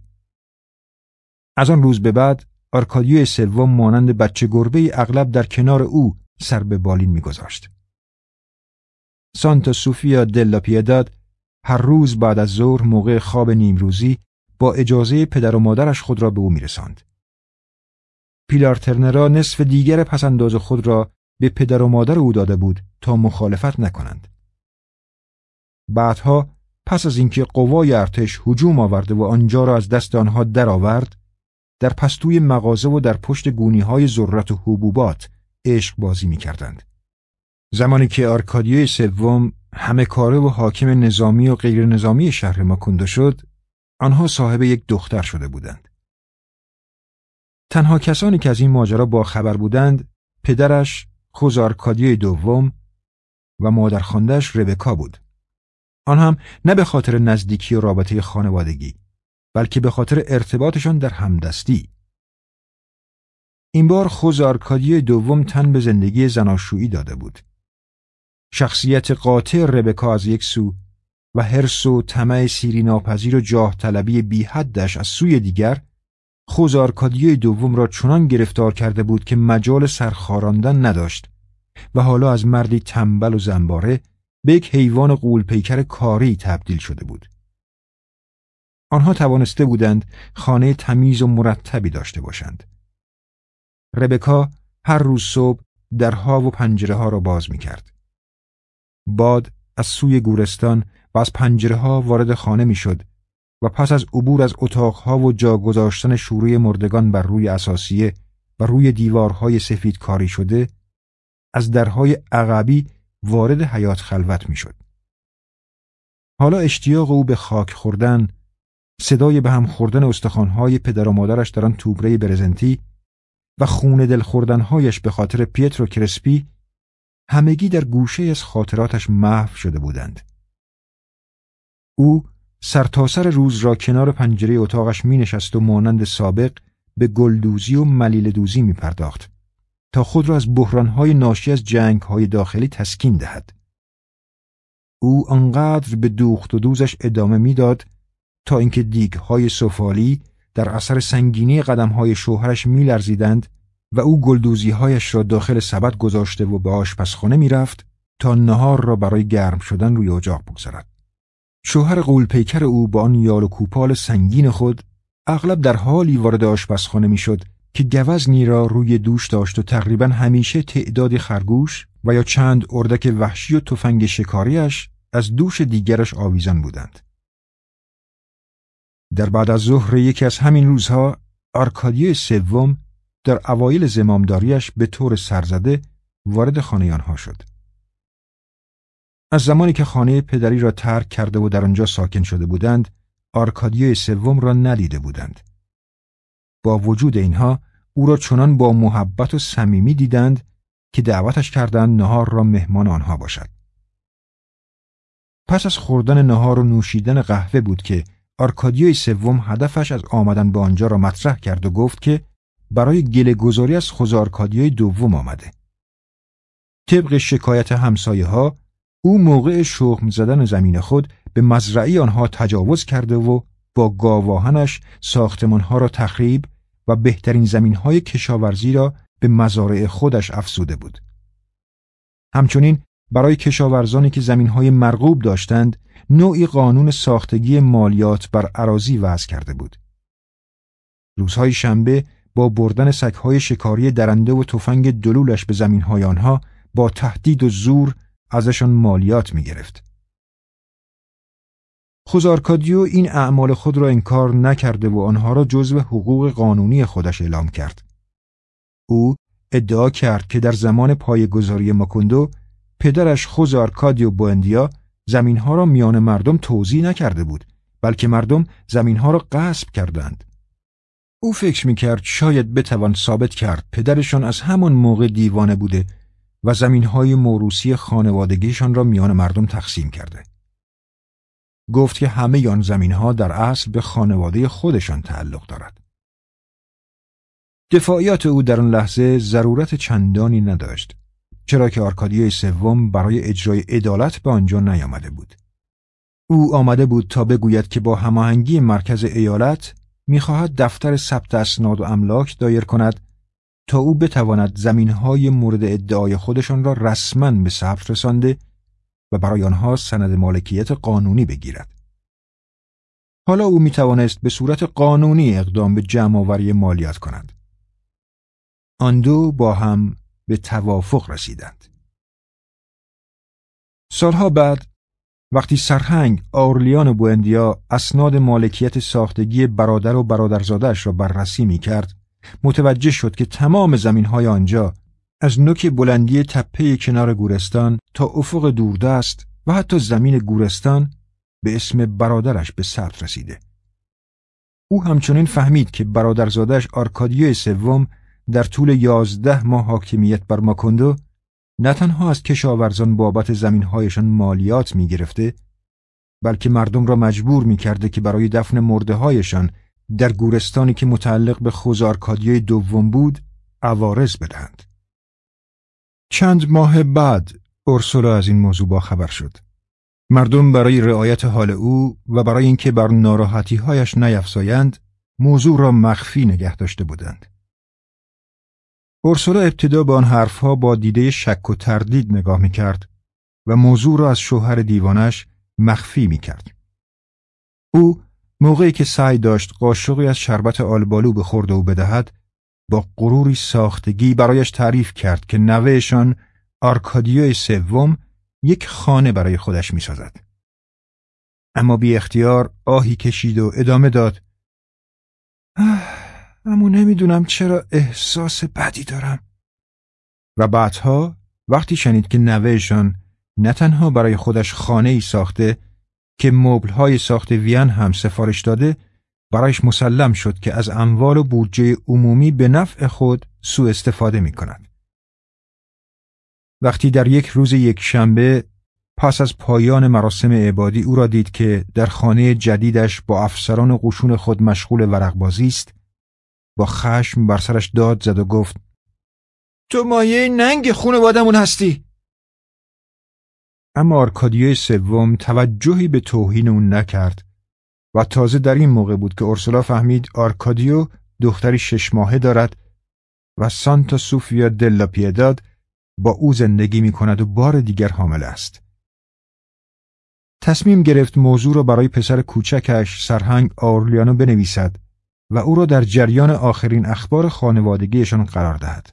از آن روز به بعد آرکادیو سوم مانند بچه گربه اغلب در کنار او سر به بالین میگذاشت سانتا سوفیا دلا پیداد هر روز بعد از ظهر موقع خواب نیمروزی با اجازه پدر و مادرش خود را به او میرساند. پیلار ترنرا نصف دیگر پسنداز خود را به پدر و مادر او داده بود تا مخالفت نکنند. بعدها پس از اینکه قوای ارتش هجوم آورده و آنجا را از دست آنها درآورد، در پستوی مغازه و در پشت گونی های ذرت و حبوبات عشق بازی می کردند. زمانی که آرکادیوی سوم همه کاره و حاکم نظامی و غیر نظامی شهر ماکوندو شد آنها صاحب یک دختر شده بودند تنها کسانی که از این ماجرا با خبر بودند پدرش خوزارکادی دوم و مادرخواندهش ربکا بود آن هم نه به خاطر نزدیکی و رابطه خانوادگی بلکه به خاطر ارتباطشان در همدستی این بار خوز آرکادی دوم تن به زندگی زناشویی داده بود شخصیت قاطع ربکا از یک سو و حرس و طمع سیری ناپذیر و جاه طلبی بی حدش از سوی دیگر خوز آرکادی دوم را چنان گرفتار کرده بود که مجال سرخاراندن نداشت و حالا از مردی تنبل و زنباره به یک حیوان قولپیکر کاری تبدیل شده بود. آنها توانسته بودند خانه تمیز و مرتبی داشته باشند. ربکا هر روز صبح درها و پنجره ها را باز می کرد. باد از سوی گورستان و از پنجره ها وارد خانه می شد و پس از عبور از اتاقها و جا گذاشتن شوروی مردگان بر روی اساسیه و روی دیوارهای سفید کاری شده از درهای عقبی وارد حیات خلوت می‌شد. حالا اشتیاق او به خاک خوردن، صدای به هم خوردن استخوانهای پدر و مادرش در آن توبره برزنتی و خون دل خوردنهایش به خاطر پیترو کرسپی همگی در گوشه از خاطراتش محو شده بودند. او سرتاسر سر روز را کنار پنجره اتاقش می نشست و مانند سابق به گلدوزی و ملیل دوزی می پرداخت. تا خود را از بحرانهای ناشی از جنگهای داخلی تسکین دهد. او آنقدر به دوخت و دوزش ادامه می‌داد تا اینکه دیگهای سفالی در اثر سنگینی قدمهای شوهرش میلرزیدند و او گلدوزیهایش را داخل سبد گذاشته و به آشپزخانه می‌رفت تا نهار را برای گرم شدن روی اجاق بگذارد. شوهر قولپیکر او با آن یال و کوپال سنگین خود اغلب در حالی وارد آشپزخانه می‌شد که گوزنی را روی دوش داشت و تقریبا همیشه تعداد خرگوش و یا چند اردک وحشی و تفنگ شکاریش از دوش دیگرش آویزان بودند. در بعد از ظهر یکی از همین روزها آرکادیو سوم در اوایل زمامداریش به طور سرزده وارد خانه آنها شد. از زمانی که خانه پدری را ترک کرده و در آنجا ساکن شده بودند، آرکادیو سوم را ندیده بودند. با وجود اینها او را چنان با محبت و صمیمی دیدند که دعوتش کردند نهار را مهمان آنها باشد. پس از خوردن نهار و نوشیدن قهوه بود که آرکادیوی سوم هدفش از آمدن به آنجا را مطرح کرد و گفت که برای گله گذاری از خوز آرکادیوی دوم آمده. طبق شکایت همسایه ها او موقع شخم زدن زمین خود به مزرعی آنها تجاوز کرده و با گاواهنش ساختمانها را تخریب و بهترین زمینهای کشاورزی را به مزارع خودش افزوده بود. همچنین برای کشاورزانی که زمینهای مرغوب داشتند نوعی قانون ساختگی مالیات بر عراضی وضع کرده بود. روزهای شنبه با بردن سگهای شکاری درنده و تفنگ دلولش به زمینهای آنها با تهدید و زور ازشان مالیات می گرفت. خوزارکادیو این اعمال خود را انکار نکرده و آنها را جزو حقوق قانونی خودش اعلام کرد. او ادعا کرد که در زمان پایگذاری ماکوندو پدرش خوزارکادیو بوندیا زمینها را میان مردم توضیح نکرده بود بلکه مردم زمینها را غصب کردند. او فکر می‌کرد شاید بتوان ثابت کرد پدرشان از همان موقع دیوانه بوده و زمینهای موروسی خانوادگیشان را میان مردم تقسیم کرده. گفت که همه آن زمین ها در اصل به خانواده خودشان تعلق دارد. دفاعیات او در آن لحظه ضرورت چندانی نداشت چرا که آرکادیوی سوم برای اجرای عدالت به آنجا نیامده بود. او آمده بود تا بگوید که با هماهنگی مرکز ایالت می‌خواهد دفتر ثبت اسناد و املاک دایر کند تا او بتواند زمینهای مورد ادعای خودشان را رسما به ثبت رسانده و برای آنها سند مالکیت قانونی بگیرد. حالا او می توانست به صورت قانونی اقدام به جمعآوری مالیات کند. آن دو با هم به توافق رسیدند. سالها بعد وقتی سرهنگ آرلیان بوندیا اسناد مالکیت ساختگی برادر و برادرزادش را بررسی می کرد متوجه شد که تمام زمین های آنجا از نوک بلندی تپه کنار گورستان تا افق دوردست و حتی زمین گورستان به اسم برادرش به ثبت رسیده. او همچنین فهمید که برادرزادش آرکادیو سوم در طول یازده ماه حاکمیت بر ماکوندو نه تنها از کشاورزان بابت زمینهایشان مالیات می گرفته بلکه مردم را مجبور می کرده که برای دفن مرده هایشان در گورستانی که متعلق به خوزارکادیای دوم بود عوارض بدهند. چند ماه بعد اورسولا از این موضوع با خبر شد. مردم برای رعایت حال او و برای اینکه بر هایش نیفزایند موضوع را مخفی نگه داشته بودند. اورسولا ابتدا به آن حرفها با دیده شک و تردید نگاه می کرد و موضوع را از شوهر دیوانش مخفی می کرد. او موقعی که سعی داشت قاشقی از شربت آلبالو به خورده او بدهد با غروری ساختگی برایش تعریف کرد که نوهشان آرکادیوی سوم یک خانه برای خودش می سازد. اما بی اختیار آهی کشید و ادامه داد اما نمی‌دونم چرا احساس بدی دارم و بعدها وقتی شنید که نوهشان نه تنها برای خودش خانه ای ساخته که مبلهای ساخت وین هم سفارش داده برایش مسلم شد که از اموال و بودجه عمومی به نفع خود سوء استفاده می کند. وقتی در یک روز یک شنبه پس از پایان مراسم عبادی او را دید که در خانه جدیدش با افسران و قشون خود مشغول ورقبازی است با خشم بر سرش داد زد و گفت تو مایه ننگ خونوادمون هستی اما آرکادیوی سوم توجهی به توهین اون نکرد و تازه در این موقع بود که اورسولا فهمید آرکادیو دختری شش ماهه دارد و سانتا سوفیا دلا پیداد با او زندگی می کند و بار دیگر حامل است. تصمیم گرفت موضوع را برای پسر کوچکش سرهنگ آورلیانو بنویسد و او را در جریان آخرین اخبار خانوادگیشان قرار دهد.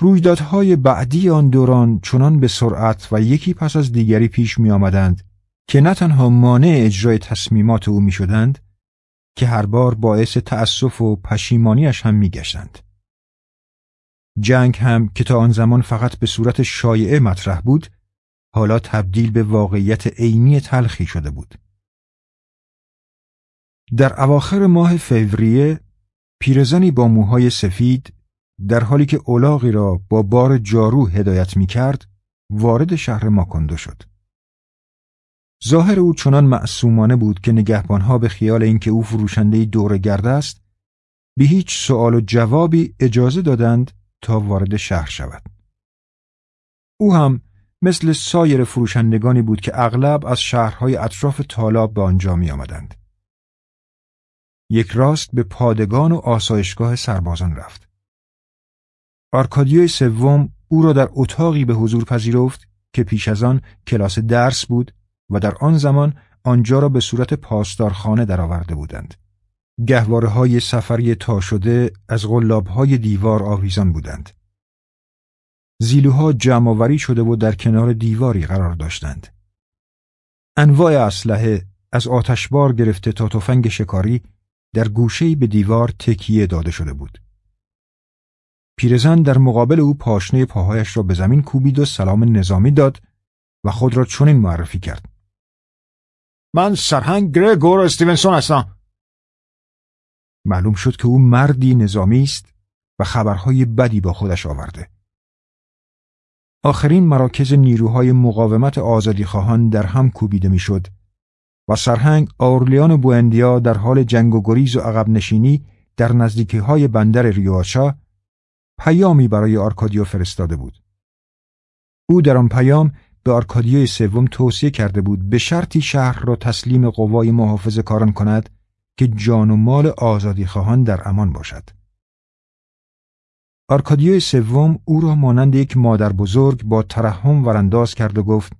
رویدادهای بعدی آن دوران چنان به سرعت و یکی پس از دیگری پیش می آمدند که نه تنها مانع اجرای تصمیمات او می شدند که هر بار باعث تأسف و پشیمانیش هم می گشتند. جنگ هم که تا آن زمان فقط به صورت شایعه مطرح بود حالا تبدیل به واقعیت عینی تلخی شده بود. در اواخر ماه فوریه پیرزنی با موهای سفید در حالی که اولاغی را با بار جارو هدایت می کرد وارد شهر ماکندو شد. ظاهر او چنان معصومانه بود که نگهبانها به خیال اینکه او فروشنده دور گرده است به هیچ سوال و جوابی اجازه دادند تا وارد شهر شود. او هم مثل سایر فروشندگانی بود که اغلب از شهرهای اطراف تالاب به آنجا می آمدند. یک راست به پادگان و آسایشگاه سربازان رفت. آرکادیوی سوم او را در اتاقی به حضور پذیرفت که پیش از آن کلاس درس بود و در آن زمان آنجا را به صورت پاسدارخانه درآورده بودند. گهواره های سفری تا شده از غلاب های دیوار آویزان بودند. زیلوها جمعآوری شده و در کنار دیواری قرار داشتند. انواع اسلحه از آتشبار گرفته تا تفنگ شکاری در گوشه‌ای به دیوار تکیه داده شده بود. پیرزن در مقابل او پاشنه پاهایش را به زمین کوبید و سلام نظامی داد و خود را چنین معرفی کرد. من سرهنگ گرگور استیونسون هستم. معلوم شد که او مردی نظامی است و خبرهای بدی با خودش آورده. آخرین مراکز نیروهای مقاومت آزادی خواهان در هم کوبیده می‌شد و سرهنگ آئورلیانو بوئندیا در حال جنگ و گریز و عقب نشینی در نزدیکی های بندر ریوآچا پیامی برای آرکادیو فرستاده بود. او در آن پیام به آرکادیو سوم توصیه کرده بود به شرطی شهر را تسلیم قوای محافظه کاران کند که جان و مال آزادی خواهان در امان باشد. آرکادیو سوم او را مانند یک مادر بزرگ با ترحم ورانداز کرد و گفت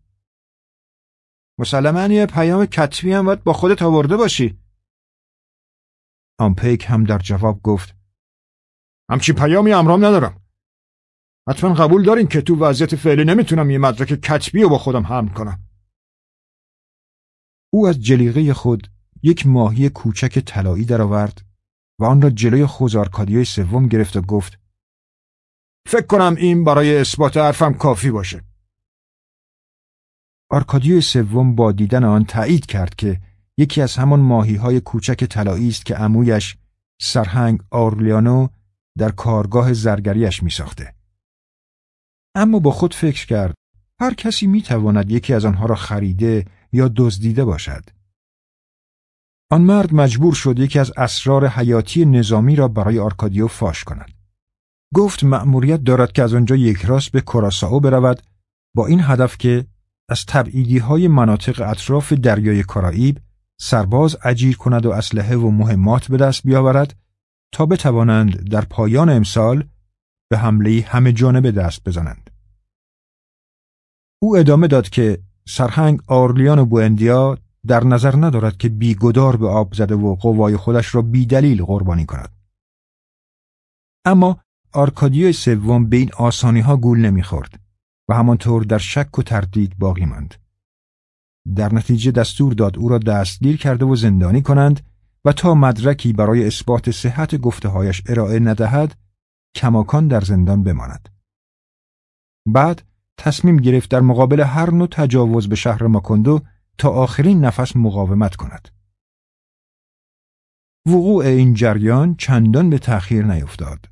مسلما یه پیام کتبی هم باید با خودت آورده باشی. آمپیک هم در جواب گفت همچین پیامی امرام ندارم. حتما قبول دارین که تو وضعیت فعلی نمی‌تونم یه مدرک کتبی رو با خودم حمل کنم. او از جلیقه خود یک ماهی کوچک طلایی درآورد و آن را جلوی خوزارکادیوی سوم گرفت و گفت فکر کنم این برای اثبات حرفم کافی باشه. آرکادیوی سوم با دیدن آن تایید کرد که یکی از همان ماهی های کوچک طلایی است که عمویش سرهنگ آرلیانو در کارگاه زرگریش می ساخته. اما با خود فکر کرد هر کسی می تواند یکی از آنها را خریده یا دزدیده باشد. آن مرد مجبور شد یکی از اسرار حیاتی نظامی را برای آرکادیو فاش کند. گفت مأموریت دارد که از آنجا یک راست به کراسائو برود با این هدف که از تبعیدی های مناطق اطراف دریای کارائیب سرباز اجیر کند و اسلحه و مهمات به دست بیاورد تا بتوانند در پایان امسال به حمله همه جانبه دست بزنند. او ادامه داد که سرهنگ آرلیان و بوندیا در نظر ندارد که بیگدار به آب زده و قوای خودش را بیدلیل قربانی کند. اما آرکادیو سوم به این آسانی ها گول نمی‌خورد و همانطور در شک و تردید باقی ماند. در نتیجه دستور داد او را دستگیر کرده و زندانی کنند و تا مدرکی برای اثبات صحت گفتههایش ارائه ندهد کماکان در زندان بماند. بعد تصمیم گرفت در مقابل هر نوع تجاوز به شهر ماکندو تا آخرین نفس مقاومت کند. وقوع این جریان چندان به تأخیر نیفتاد.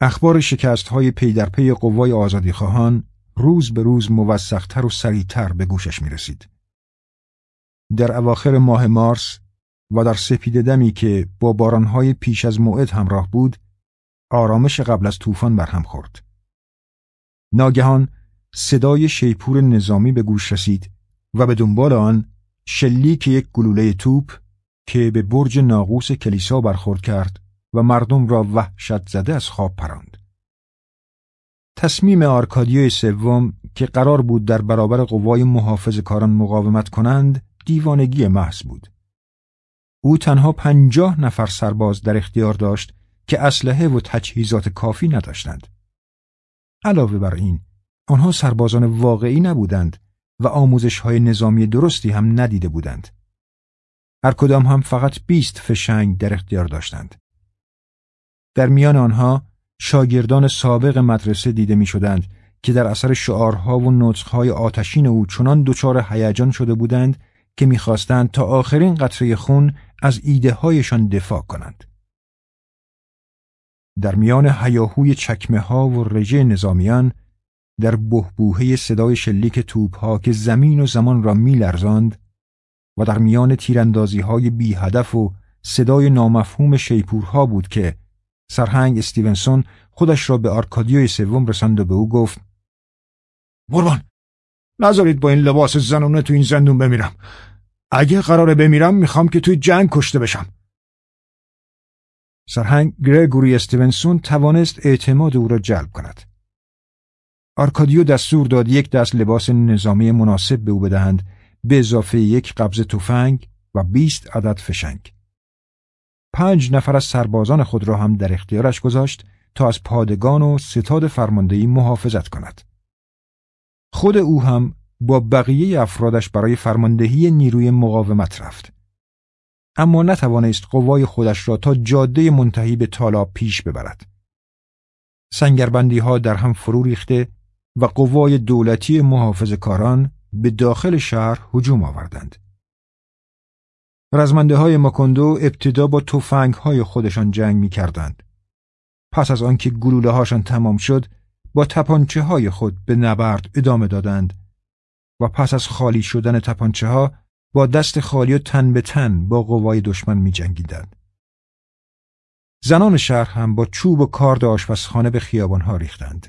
اخبار شکست های پی در پی قوای آزادی خواهان روز به روز موثقتر و سریعتر به گوشش می رسید. در اواخر ماه مارس و در سپید دمی که با بارانهای پیش از موعد همراه بود آرامش قبل از طوفان برهم خورد. ناگهان صدای شیپور نظامی به گوش رسید و به دنبال آن شلیک یک گلوله توپ که به برج ناقوس کلیسا برخورد کرد و مردم را وحشت زده از خواب پراند. تصمیم آرکادیو سوم که قرار بود در برابر قوای محافظه کاران مقاومت کنند دیوانگی محض بود. او تنها پنجاه نفر سرباز در اختیار داشت که اسلحه و تجهیزات کافی نداشتند. علاوه بر این، آنها سربازان واقعی نبودند و آموزش های نظامی درستی هم ندیده بودند. هر کدام هم فقط بیست فشنگ در اختیار داشتند. در میان آنها شاگردان سابق مدرسه دیده می شدند که در اثر شعارها و نطقهای آتشین او چنان دچار هیجان شده بودند که می‌خواستند تا آخرین قطره خون از ایده هایشان دفاع کنند. در میان حیاهوی چکمه ها و رژه نظامیان در بهبوهه صدای شلیک توپ ها که زمین و زمان را میلرزاند و در میان تیراندازی های بی هدف و صدای نامفهوم شیپورها بود که سرهنگ استیونسون خودش را به آرکادیوی سوم رساند و به او گفت قربان نذارید با این لباس زنونه تو این زندون بمیرم. اگه قراره بمیرم می‌خوام که توی جنگ کشته بشم. سرهنگ گرگوری استیونسون توانست اعتماد او را جلب کند. آرکادیو دستور داد یک دست لباس نظامی مناسب به او بدهند به اضافه یک قبض تفنگ و بیست عدد فشنگ. پنج نفر از سربازان خود را هم در اختیارش گذاشت تا از پادگان و ستاد فرماندهی محافظت کند. خود او هم با بقیه افرادش برای فرماندهی نیروی مقاومت رفت. اما نتوانست قوای خودش را تا جاده منتهی به تالاب پیش ببرد. سنگربندی ها در هم فرو ریخته و قوای دولتی محافظ کاران به داخل شهر هجوم آوردند. رزمنده های ماکندو ابتدا با توفنگ های خودشان جنگ می کردند. پس از آنکه گلوله هاشان تمام شد با تپانچه های خود به نبرد ادامه دادند و پس از خالی شدن تپانچه ها با دست خالی و تن به تن با قوای دشمن می جنگیدند. زنان شهر هم با چوب و کارد آشپزخانه به خیابان ها ریختند.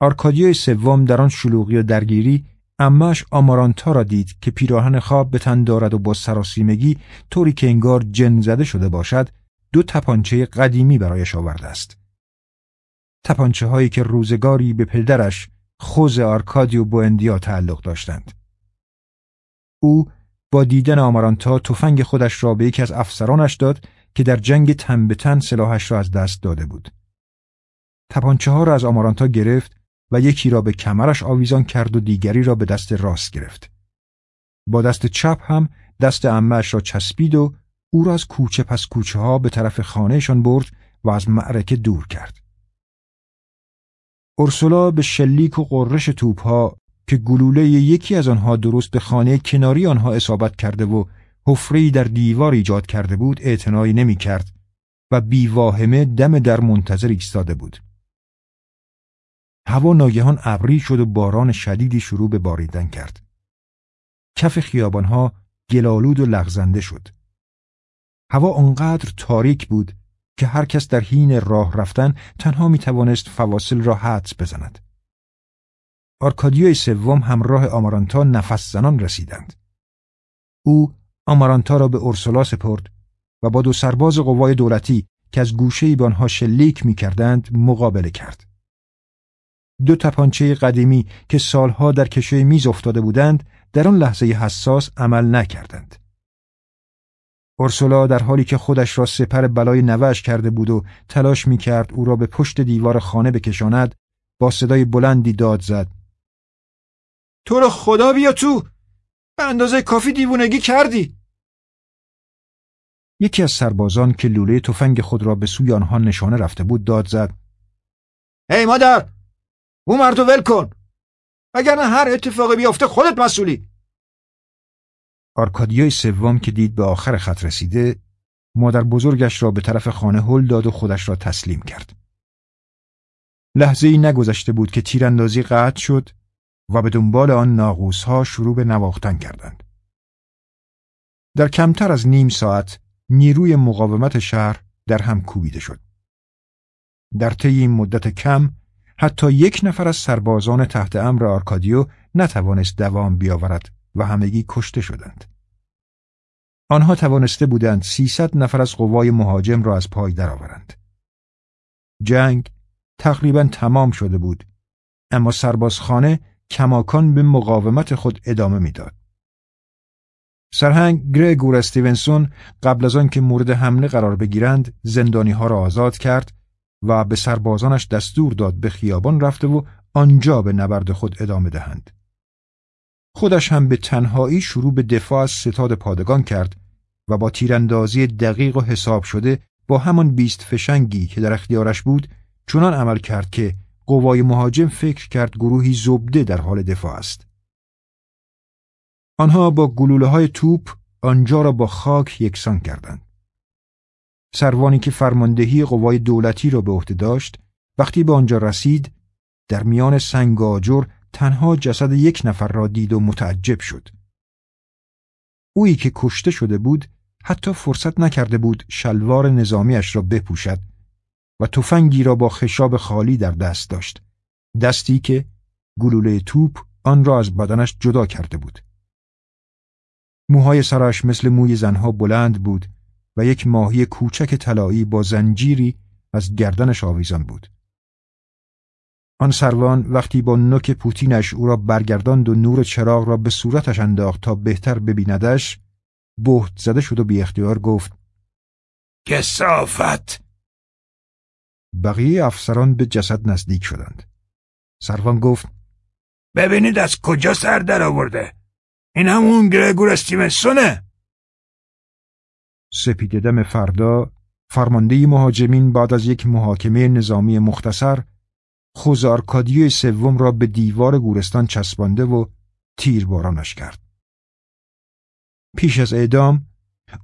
آرکادیوی سوم در آن شلوغی و درگیری امش آمارانتا را دید که پیراهن خواب به تن دارد و با سراسیمگی طوری که انگار جن زده شده باشد دو تپانچه قدیمی برایش آورده است. تپانچه هایی که روزگاری به پدرش خوز آرکادیو بوندیا تعلق داشتند. او با دیدن آمارانتا تفنگ خودش را به یکی از افسرانش داد که در جنگ تن به تن سلاحش را از دست داده بود. تپانچه ها را از آمارانتا گرفت و یکی را به کمرش آویزان کرد و دیگری را به دست راست گرفت. با دست چپ هم دست امهش را چسبید و او را از کوچه پس کوچه ها به طرف خانهشان برد و از معرکه دور کرد. اورسولا به شلیک و قررش توپ ها که گلوله یکی از آنها درست به خانه کناری آنها اصابت کرده و حفره‌ای در دیوار ایجاد کرده بود اعتنایی نمی کرد و بیواهمه دم در منتظر ایستاده بود. هوا ناگهان ابری شد و باران شدیدی شروع به باریدن کرد. کف خیابانها گلالود و لغزنده شد. هوا آنقدر تاریک بود که هر کس در حین راه رفتن تنها می توانست فواصل را حدس بزند. آرکادیوی سوم همراه آمارانتا نفس زنان رسیدند. او آمارانتا را به اورسولا سپرد و با دو سرباز قوای دولتی که از گوشه به آنها شلیک می کردند مقابله کرد. دو تپانچه قدیمی که سالها در کشوی میز افتاده بودند در آن لحظه حساس عمل نکردند. اورسولا در حالی که خودش را سپر بلای نوش کرده بود و تلاش می کرد او را به پشت دیوار خانه بکشاند با صدای بلندی داد زد. تو رو خدا بیا تو! به اندازه کافی دیوونگی کردی! یکی از سربازان که لوله تفنگ خود را به سوی آنها نشانه رفته بود داد زد. ای مادر! او مردو ول کن! وگرنه هر اتفاقی بیافته خودت مسئولی! آرکادیوی سوم که دید به آخر خط رسیده مادر بزرگش را به طرف خانه هل داد و خودش را تسلیم کرد. لحظه ای نگذشته بود که تیراندازی قطع شد و به دنبال آن ها شروع به نواختن کردند. در کمتر از نیم ساعت نیروی مقاومت شهر در هم کوبیده شد. در طی این مدت کم حتی یک نفر از سربازان تحت امر آرکادیو نتوانست دوام بیاورد و همگی کشته شدند. آنها توانسته بودند سیصد نفر از قوای مهاجم را از پای درآورند. جنگ تقریبا تمام شده بود اما سربازخانه کماکان به مقاومت خود ادامه می‌داد. سرهنگ گرگور استیونسون قبل از آن که مورد حمله قرار بگیرند زندانی ها را آزاد کرد و به سربازانش دستور داد به خیابان رفته و آنجا به نبرد خود ادامه دهند. خودش هم به تنهایی شروع به دفاع از ستاد پادگان کرد و با تیراندازی دقیق و حساب شده با همان بیست فشنگی که در اختیارش بود چنان عمل کرد که قوای مهاجم فکر کرد گروهی زبده در حال دفاع است. آنها با گلوله های توپ آنجا را با خاک یکسان کردند. سروانی که فرماندهی قوای دولتی را به عهده داشت وقتی به آنجا رسید در میان سنگاجر تنها جسد یک نفر را دید و متعجب شد. اویی که کشته شده بود حتی فرصت نکرده بود شلوار نظامیش را بپوشد و تفنگی را با خشاب خالی در دست داشت. دستی که گلوله توپ آن را از بدنش جدا کرده بود. موهای سرش مثل موی زنها بلند بود و یک ماهی کوچک طلایی با زنجیری از گردنش آویزان بود. آن سروان وقتی با نوک پوتینش او را برگرداند و نور چراغ را به صورتش انداخت تا بهتر ببیندش بهت زده شد و بی اختیار گفت کسافت! بقیه افسران به جسد نزدیک شدند. سروان گفت ببینید از کجا سر در آورده. این همون گرگور استیونسونه سپیددم فردا فرمانده مهاجمین بعد از یک محاکمه نظامی مختصر خوز آرکادیوی سوم را به دیوار گورستان چسبانده و تیربارانش کرد. پیش از اعدام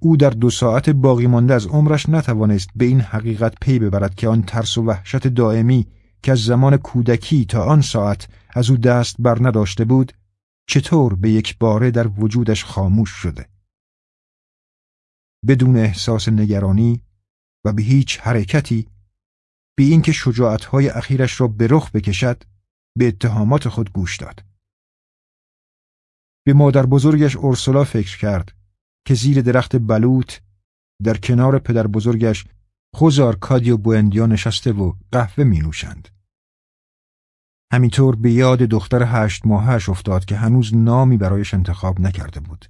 او در دو ساعت باقی مانده از عمرش نتوانست به این حقیقت پی ببرد که آن ترس و وحشت دائمی که از زمان کودکی تا آن ساعت از او دست بر نداشته بود چطور به یک باره در وجودش خاموش شده. بدون احساس نگرانی و به هیچ حرکتی به اینکه شجاعتهای اخیرش را به رخ بکشد به اتهامات خود گوش داد. به مادر بزرگش اورسولا فکر کرد که زیر درخت بلوط در کنار پدر بزرگش خوزار کادی و بوندیا نشسته و قهوه می نوشند. همینطور به یاد دختر هشت ماهش افتاد که هنوز نامی برایش انتخاب نکرده بود.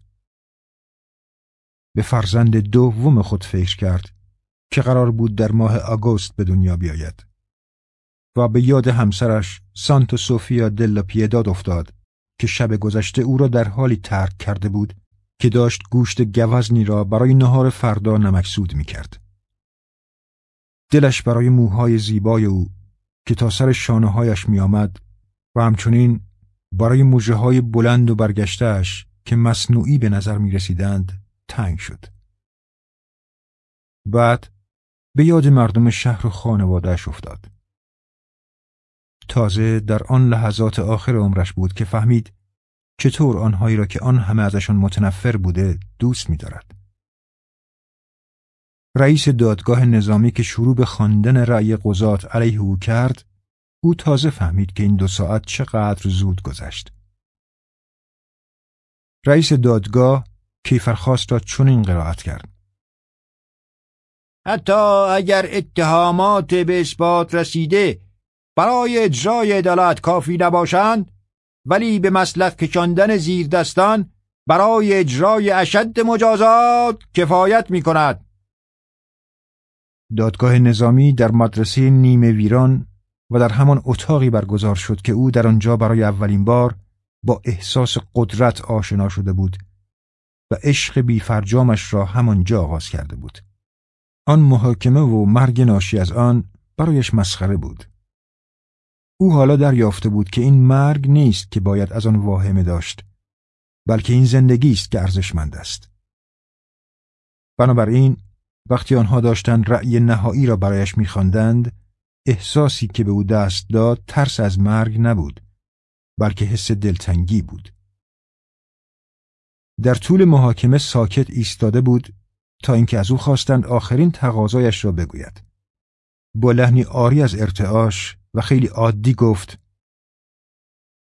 به فرزند دوم خود فکر کرد که قرار بود در ماه آگوست به دنیا بیاید و به یاد همسرش سانتو سوفیا دلا پیداد افتاد که شب گذشته او را در حالی ترک کرده بود که داشت گوشت گوزنی را برای نهار فردا نمکسود می کرد. دلش برای موهای زیبای او که تا سر شانه هایش و همچنین برای موجه های بلند و برگشتهش که مصنوعی به نظر می رسیدند تنگ شد. بعد به یاد مردم شهر و خانوادهش افتاد. تازه در آن لحظات آخر عمرش بود که فهمید چطور آنهایی را که آن همه ازشان متنفر بوده دوست می‌دارد. رئیس دادگاه نظامی که شروع به خواندن رأی قضات علیه او کرد او تازه فهمید که این دو ساعت چقدر زود گذشت. رئیس دادگاه کیفرخواست را چنین قرائت کرد. حتی اگر اتهامات به اثبات رسیده برای اجرای عدالت کافی نباشند ولی به مسلخ کشاندن زیر دستان برای اجرای اشد مجازات کفایت می کند. دادگاه نظامی در مدرسه نیمه ویران و در همان اتاقی برگزار شد که او در آنجا برای اولین بار با احساس قدرت آشنا شده بود و عشق بیفرجامش را همانجا آغاز کرده بود. آن محاکمه و مرگ ناشی از آن برایش مسخره بود. او حالا دریافته بود که این مرگ نیست که باید از آن واهمه داشت بلکه این زندگی است که ارزشمند است. بنابراین وقتی آنها داشتند رأی نهایی را برایش میخواندند احساسی که به او دست داد ترس از مرگ نبود بلکه حس دلتنگی بود در طول محاکمه ساکت ایستاده بود تا اینکه از او خواستند آخرین تقاضایش را بگوید. با لحنی آری از ارتعاش و خیلی عادی گفت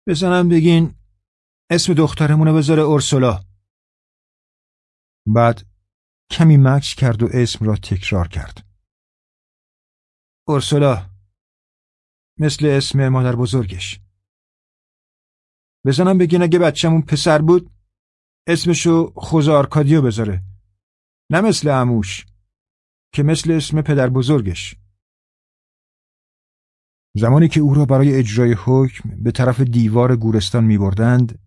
بزنم بگین اسم دخترمونو بذاره اورسولا. بعد کمی مکس کرد و اسم را تکرار کرد. اورسولا مثل اسم مادر بزرگش. بزنم بگین اگه بچه‌مون پسر بود اسمشو خوزا آرکادیو بذاره نه مثل اموش که مثل اسم پدر بزرگش زمانی که او را برای اجرای حکم به طرف دیوار گورستان می بردند،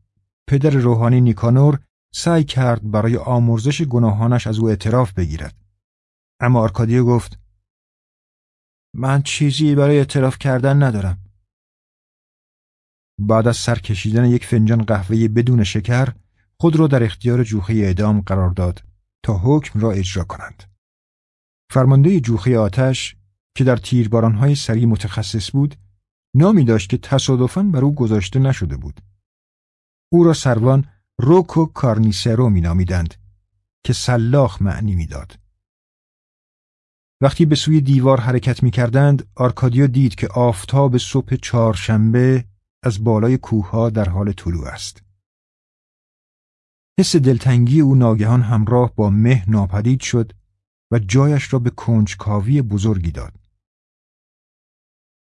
پدر روحانی نیکانور سعی کرد برای آمرزش گناهانش از او اعتراف بگیرد. اما آرکادیو گفت من چیزی برای اعتراف کردن ندارم. بعد از سر کشیدن یک فنجان قهوه بدون شکر خود را در اختیار جوخه اعدام قرار داد تا حکم را اجرا کنند. فرمانده جوخه آتش که در تیربارانهای سری متخصص بود نامی داشت که تصادفاً بر او گذاشته نشده بود. او را سروان روکو کارنیسرو می نامیدند که سلاخ معنی می‌داد. وقتی به سوی دیوار حرکت می کردند، آرکادیو دید که آفتاب صبح چهارشنبه از بالای کوهها در حال طلوع است. حس دلتنگی او ناگهان همراه با مه ناپدید شد و جایش را به کنجکاوی بزرگی داد.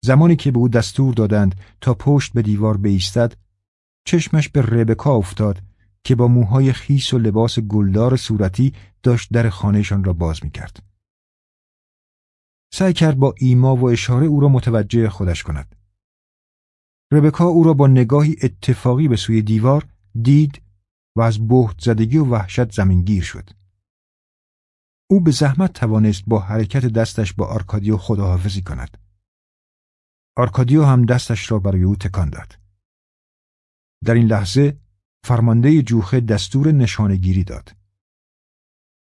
زمانی که به او دستور دادند تا پشت به دیوار بیستد چشمش به ربکا افتاد که با موهای خیس و لباس گلدار صورتی داشت در خانهشان را باز می کرد. سعی کرد با ایما و اشاره او را متوجه خودش کند. ربکا او را با نگاهی اتفاقی به سوی دیوار دید و از بهت زدگی و وحشت زمینگیر شد. او به زحمت توانست با حرکت دستش با آرکادیو خداحافظی کند. آرکادیو هم دستش را برای او تکان داد. در این لحظه فرمانده جوخه دستور نشانگیری داد.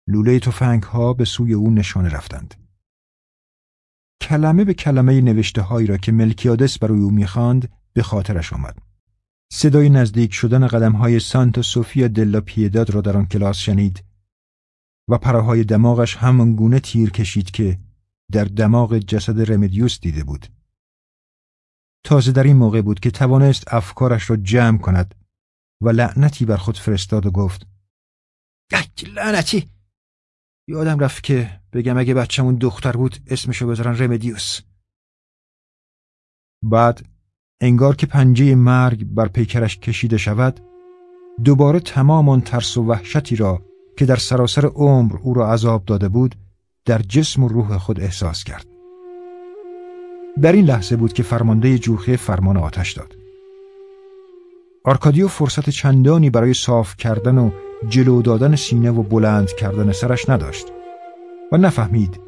لوله تفنگ ها به سوی او نشانه رفتند. کلمه به کلمه نوشته هایی را که ملکیادس برای او می‌خواند به خاطرش آمد. صدای نزدیک شدن قدم های سانتا سوفیا دلا پیداد را در آن کلاس شنید و پراهای دماغش همان گونه تیر کشید که در دماغ جسد رمدیوس دیده بود. تازه در این موقع بود که توانست افکارش را جمع کند و لعنتی بر خود فرستاد و گفت یک لعنتی یادم رفت که بگم اگه بچه‌مون دختر بود اسمشو بذارن رمدیوس بعد انگار که پنجه مرگ بر پیکرش کشیده شود دوباره تمام آن ترس و وحشتی را که در سراسر عمر او را عذاب داده بود در جسم و روح خود احساس کرد. در این لحظه بود که فرمانده جوخه فرمان آتش داد. آرکادیو فرصت چندانی برای صاف کردن و جلو دادن سینه و بلند کردن سرش نداشت و نفهمید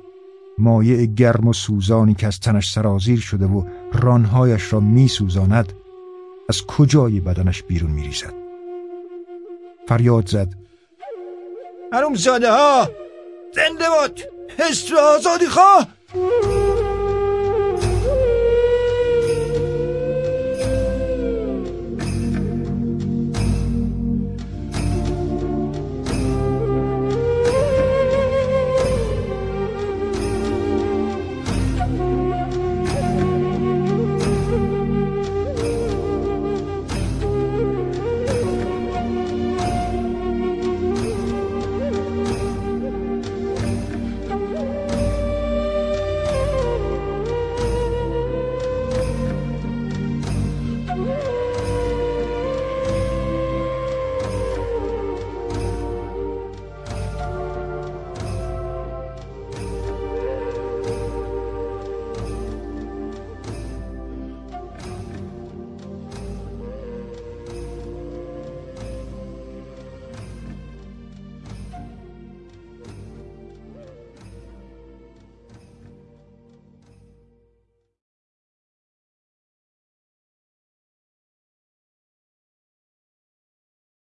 مایع گرم و سوزانی که از تنش سرازیر شده و رانهایش را می سوزاند از کجای بدنش بیرون می ریزد. فریاد زد حروم زاده ها زنده باد حس آزادی خواه